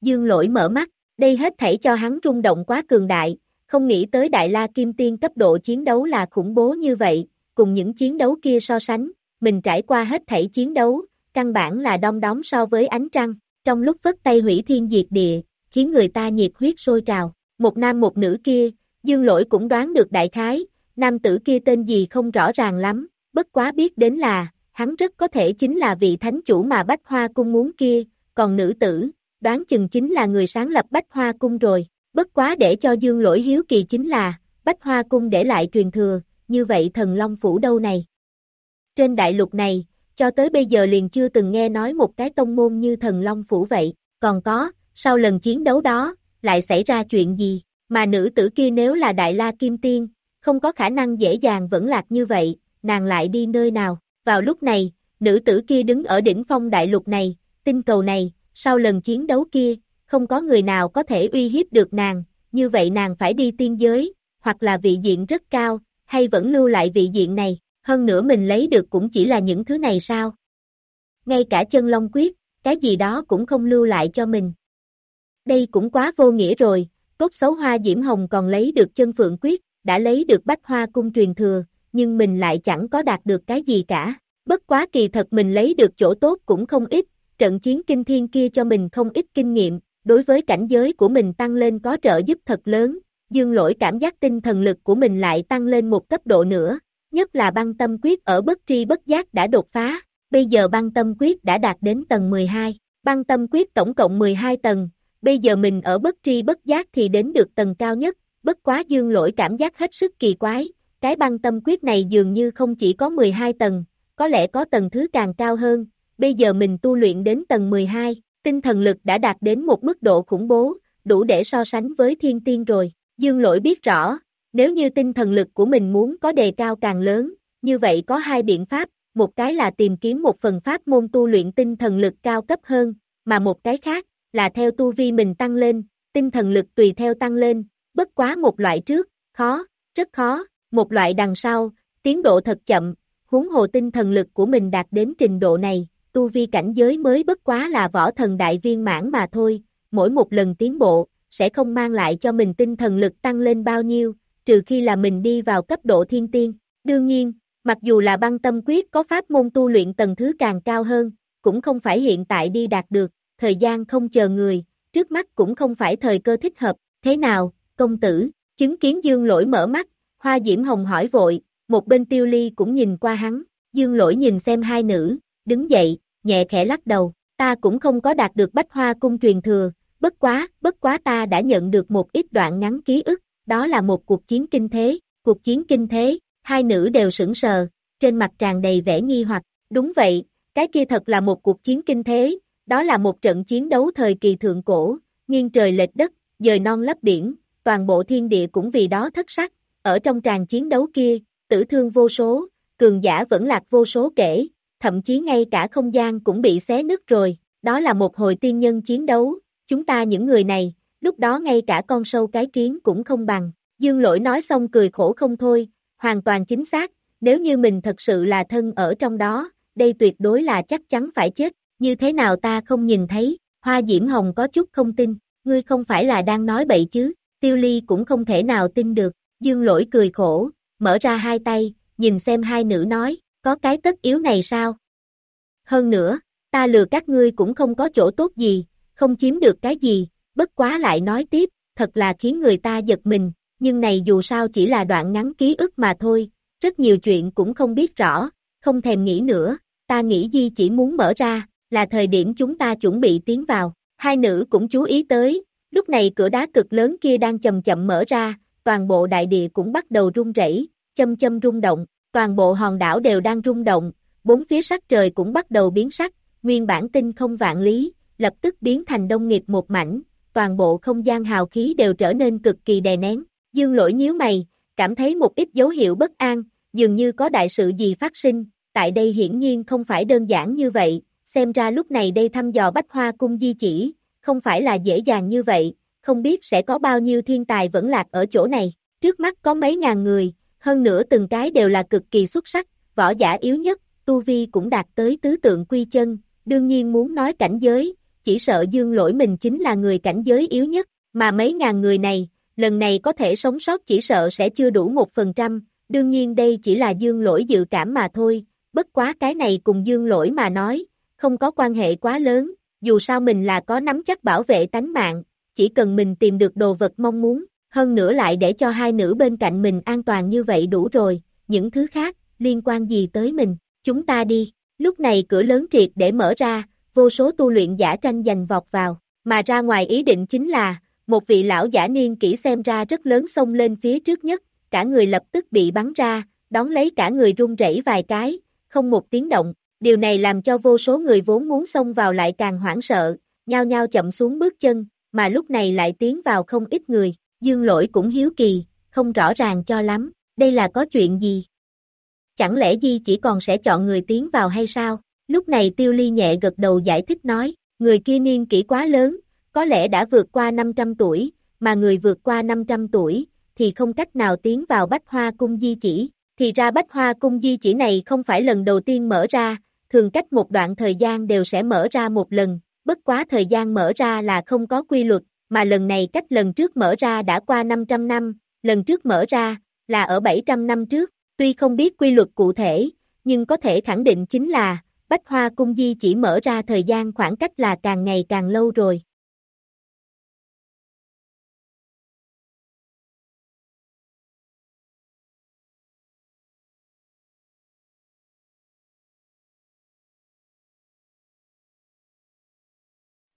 Dương lỗi mở mắt, đây hết thảy cho hắn rung động quá cường đại, không nghĩ tới Đại La Kim Tiên cấp độ chiến đấu là khủng bố như vậy, cùng những chiến đấu kia so sánh, mình trải qua hết thảy chiến đấu, căn bản là đong đóm so với ánh trăng, trong lúc vất tay hủy thiên diệt địa, khiến người ta nhiệt huyết sôi trào, một nam một nữ kia, dương lỗi cũng đoán được đại khái, nam tử kia tên gì không rõ ràng lắm, bất quá biết đến là, hắn rất có thể chính là vị thánh chủ mà Bách Hoa Cung muốn kia, còn nữ tử, đoán chừng chính là người sáng lập Bách Hoa Cung rồi, bất quá để cho dương lỗi hiếu kỳ chính là, Bách Hoa Cung để lại truyền thừa, như vậy thần Long Phủ đâu này? Trên đại lục này, cho tới bây giờ liền chưa từng nghe nói một cái tông môn như thần Long Phủ vậy, còn có, sau lần chiến đấu đó, lại xảy ra chuyện gì, mà nữ tử kia nếu là Đại La Kim Tiên, không có khả năng dễ dàng vẫn lạc như vậy, nàng lại đi nơi nào, vào lúc này, nữ tử kia đứng ở đỉnh phong đại lục này, tinh cầu này, sau lần chiến đấu kia, không có người nào có thể uy hiếp được nàng, như vậy nàng phải đi tiên giới, hoặc là vị diện rất cao, hay vẫn lưu lại vị diện này, hơn nữa mình lấy được cũng chỉ là những thứ này sao? Ngay cả chân long quyết, cái gì đó cũng không lưu lại cho mình. Đây cũng quá vô nghĩa rồi, cốt xấu hoa diễm hồng còn lấy được chân phượng quyết, đã lấy được bách hoa cung truyền thừa, nhưng mình lại chẳng có đạt được cái gì cả. Bất quá kỳ thật mình lấy được chỗ tốt cũng không ít, trận chiến kinh thiên kia cho mình không ít kinh nghiệm, đối với cảnh giới của mình tăng lên có trợ giúp thật lớn, dương lỗi cảm giác tinh thần lực của mình lại tăng lên một cấp độ nữa, nhất là băng tâm quyết ở bất tri bất giác đã đột phá, bây giờ băng tâm quyết đã đạt đến tầng 12, băng tâm quyết tổng cộng 12 tầng, bây giờ mình ở bất tri bất giác thì đến được tầng cao nhất, bất quá dương lỗi cảm giác hết sức kỳ quái, cái băng tâm quyết này dường như không chỉ có 12 tầng, có lẽ có tầng thứ càng cao hơn, bây giờ mình tu luyện đến tầng 12, tinh thần lực đã đạt đến một mức độ khủng bố, đủ để so sánh với thiên tiên rồi. Dương lỗi biết rõ, nếu như tinh thần lực của mình muốn có đề cao càng lớn, như vậy có hai biện pháp, một cái là tìm kiếm một phần pháp môn tu luyện tinh thần lực cao cấp hơn, mà một cái khác, là theo tu vi mình tăng lên, tinh thần lực tùy theo tăng lên, bất quá một loại trước, khó, rất khó, một loại đằng sau, tiến độ thật chậm, huống hồ tinh thần lực của mình đạt đến trình độ này, tu vi cảnh giới mới bất quá là võ thần đại viên mãn mà thôi, mỗi một lần tiến bộ, sẽ không mang lại cho mình tinh thần lực tăng lên bao nhiêu, trừ khi là mình đi vào cấp độ thiên tiên. Đương nhiên, mặc dù là băng tâm quyết có pháp môn tu luyện tầng thứ càng cao hơn, cũng không phải hiện tại đi đạt được, thời gian không chờ người, trước mắt cũng không phải thời cơ thích hợp, thế nào, công tử, chứng kiến dương lỗi mở mắt, hoa diễm hồng hỏi vội, một bên tiêu ly cũng nhìn qua hắn, dương lỗi nhìn xem hai nữ, đứng dậy, nhẹ khẽ lắc đầu, ta cũng không có đạt được bách hoa cung truyền thừa, bất quá, bất quá ta đã nhận được một ít đoạn ngắn ký ức, đó là một cuộc chiến kinh thế, cuộc chiến kinh thế, hai nữ đều sững sờ, trên mặt tràn đầy vẻ nghi hoặc, đúng vậy, Cái kia thật là một cuộc chiến kinh thế, đó là một trận chiến đấu thời kỳ thượng cổ, nghiêng trời lệch đất, dời non lấp biển, toàn bộ thiên địa cũng vì đó thất sắc, ở trong tràng chiến đấu kia, tử thương vô số, cường giả vẫn lạc vô số kể, thậm chí ngay cả không gian cũng bị xé nứt rồi, đó là một hồi tiên nhân chiến đấu, chúng ta những người này, lúc đó ngay cả con sâu cái kiến cũng không bằng, dương lỗi nói xong cười khổ không thôi, hoàn toàn chính xác, nếu như mình thật sự là thân ở trong đó, đây tuyệt đối là chắc chắn phải chết, như thế nào ta không nhìn thấy, hoa diễm hồng có chút không tin, ngươi không phải là đang nói bậy chứ, tiêu ly cũng không thể nào tin được, dương lỗi cười khổ, mở ra hai tay, nhìn xem hai nữ nói, có cái tất yếu này sao? Hơn nữa, ta lừa các ngươi cũng không có chỗ tốt gì, không chiếm được cái gì, bất quá lại nói tiếp, thật là khiến người ta giật mình, nhưng này dù sao chỉ là đoạn ngắn ký ức mà thôi, rất nhiều chuyện cũng không biết rõ, không thèm nghĩ nữa, ta nghĩ Di chỉ muốn mở ra, là thời điểm chúng ta chuẩn bị tiến vào, hai nữ cũng chú ý tới, lúc này cửa đá cực lớn kia đang chậm chậm mở ra, toàn bộ đại địa cũng bắt đầu rung rẩy, châm châm rung động, toàn bộ hòn đảo đều đang rung động, bốn phía sắc trời cũng bắt đầu biến sắc, nguyên bản tinh không vạn lý, lập tức biến thành đông nghiệp một mảnh, toàn bộ không gian hào khí đều trở nên cực kỳ đè nén, dương lỗi nhíu mày, cảm thấy một ít dấu hiệu bất an, dường như có đại sự gì phát sinh, tại đây hiển nhiên không phải đơn giản như vậy, xem ra lúc này đây thăm dò bách hoa cung di chỉ, không phải là dễ dàng như vậy, không biết sẽ có bao nhiêu thiên tài vẫn lạc ở chỗ này, trước mắt có mấy ngàn người, hơn nữa từng cái đều là cực kỳ xuất sắc, võ giả yếu nhất, tu vi cũng đạt tới tứ tượng quy chân, đương nhiên muốn nói cảnh giới, chỉ sợ dương lỗi mình chính là người cảnh giới yếu nhất, mà mấy ngàn người này, lần này có thể sống sót chỉ sợ sẽ chưa đủ một phần trăm, đương nhiên đây chỉ là dương lỗi dự cảm mà thôi, bất quá cái này cùng dương lỗi mà nói, không có quan hệ quá lớn, dù sao mình là có nắm chắc bảo vệ tánh mạng, chỉ cần mình tìm được đồ vật mong muốn, hơn nữa lại để cho hai nữ bên cạnh mình an toàn như vậy đủ rồi, những thứ khác, liên quan gì tới mình, chúng ta đi, lúc này cửa lớn triệt để mở ra, vô số tu luyện giả tranh giành vọt vào, mà ra ngoài ý định chính là, một vị lão giả niên kỹ xem ra rất lớn xông lên phía trước nhất, cả người lập tức bị bắn ra, đón lấy cả người run rẩy vài cái, không một tiếng động, điều này làm cho vô số người vốn muốn xông vào lại càng hoảng sợ, nhao nhao chậm xuống bước chân, mà lúc này lại tiến vào không ít người, dương lỗi cũng hiếu kỳ, không rõ ràng cho lắm, đây là có chuyện gì? Chẳng lẽ Di chỉ còn sẽ chọn người tiến vào hay sao? Lúc này tiêu ly nhẹ gật đầu giải thích nói, người kia niên kỷ quá lớn, có lẽ đã vượt qua 500 tuổi, mà người vượt qua 500 tuổi, thì không cách nào tiến vào bách hoa cung di chỉ. Thì ra bách hoa cung di chỉ này không phải lần đầu tiên mở ra, thường cách một đoạn thời gian đều sẽ mở ra một lần, bất quá thời gian mở ra là không có quy luật, mà lần này cách lần trước mở ra đã qua 500 năm, lần trước mở ra, là ở 700 năm trước, tuy không biết quy luật cụ thể, nhưng có thể khẳng định chính là, Bách Hoa Cung Di chỉ mở ra thời gian khoảng cách là càng ngày càng lâu rồi.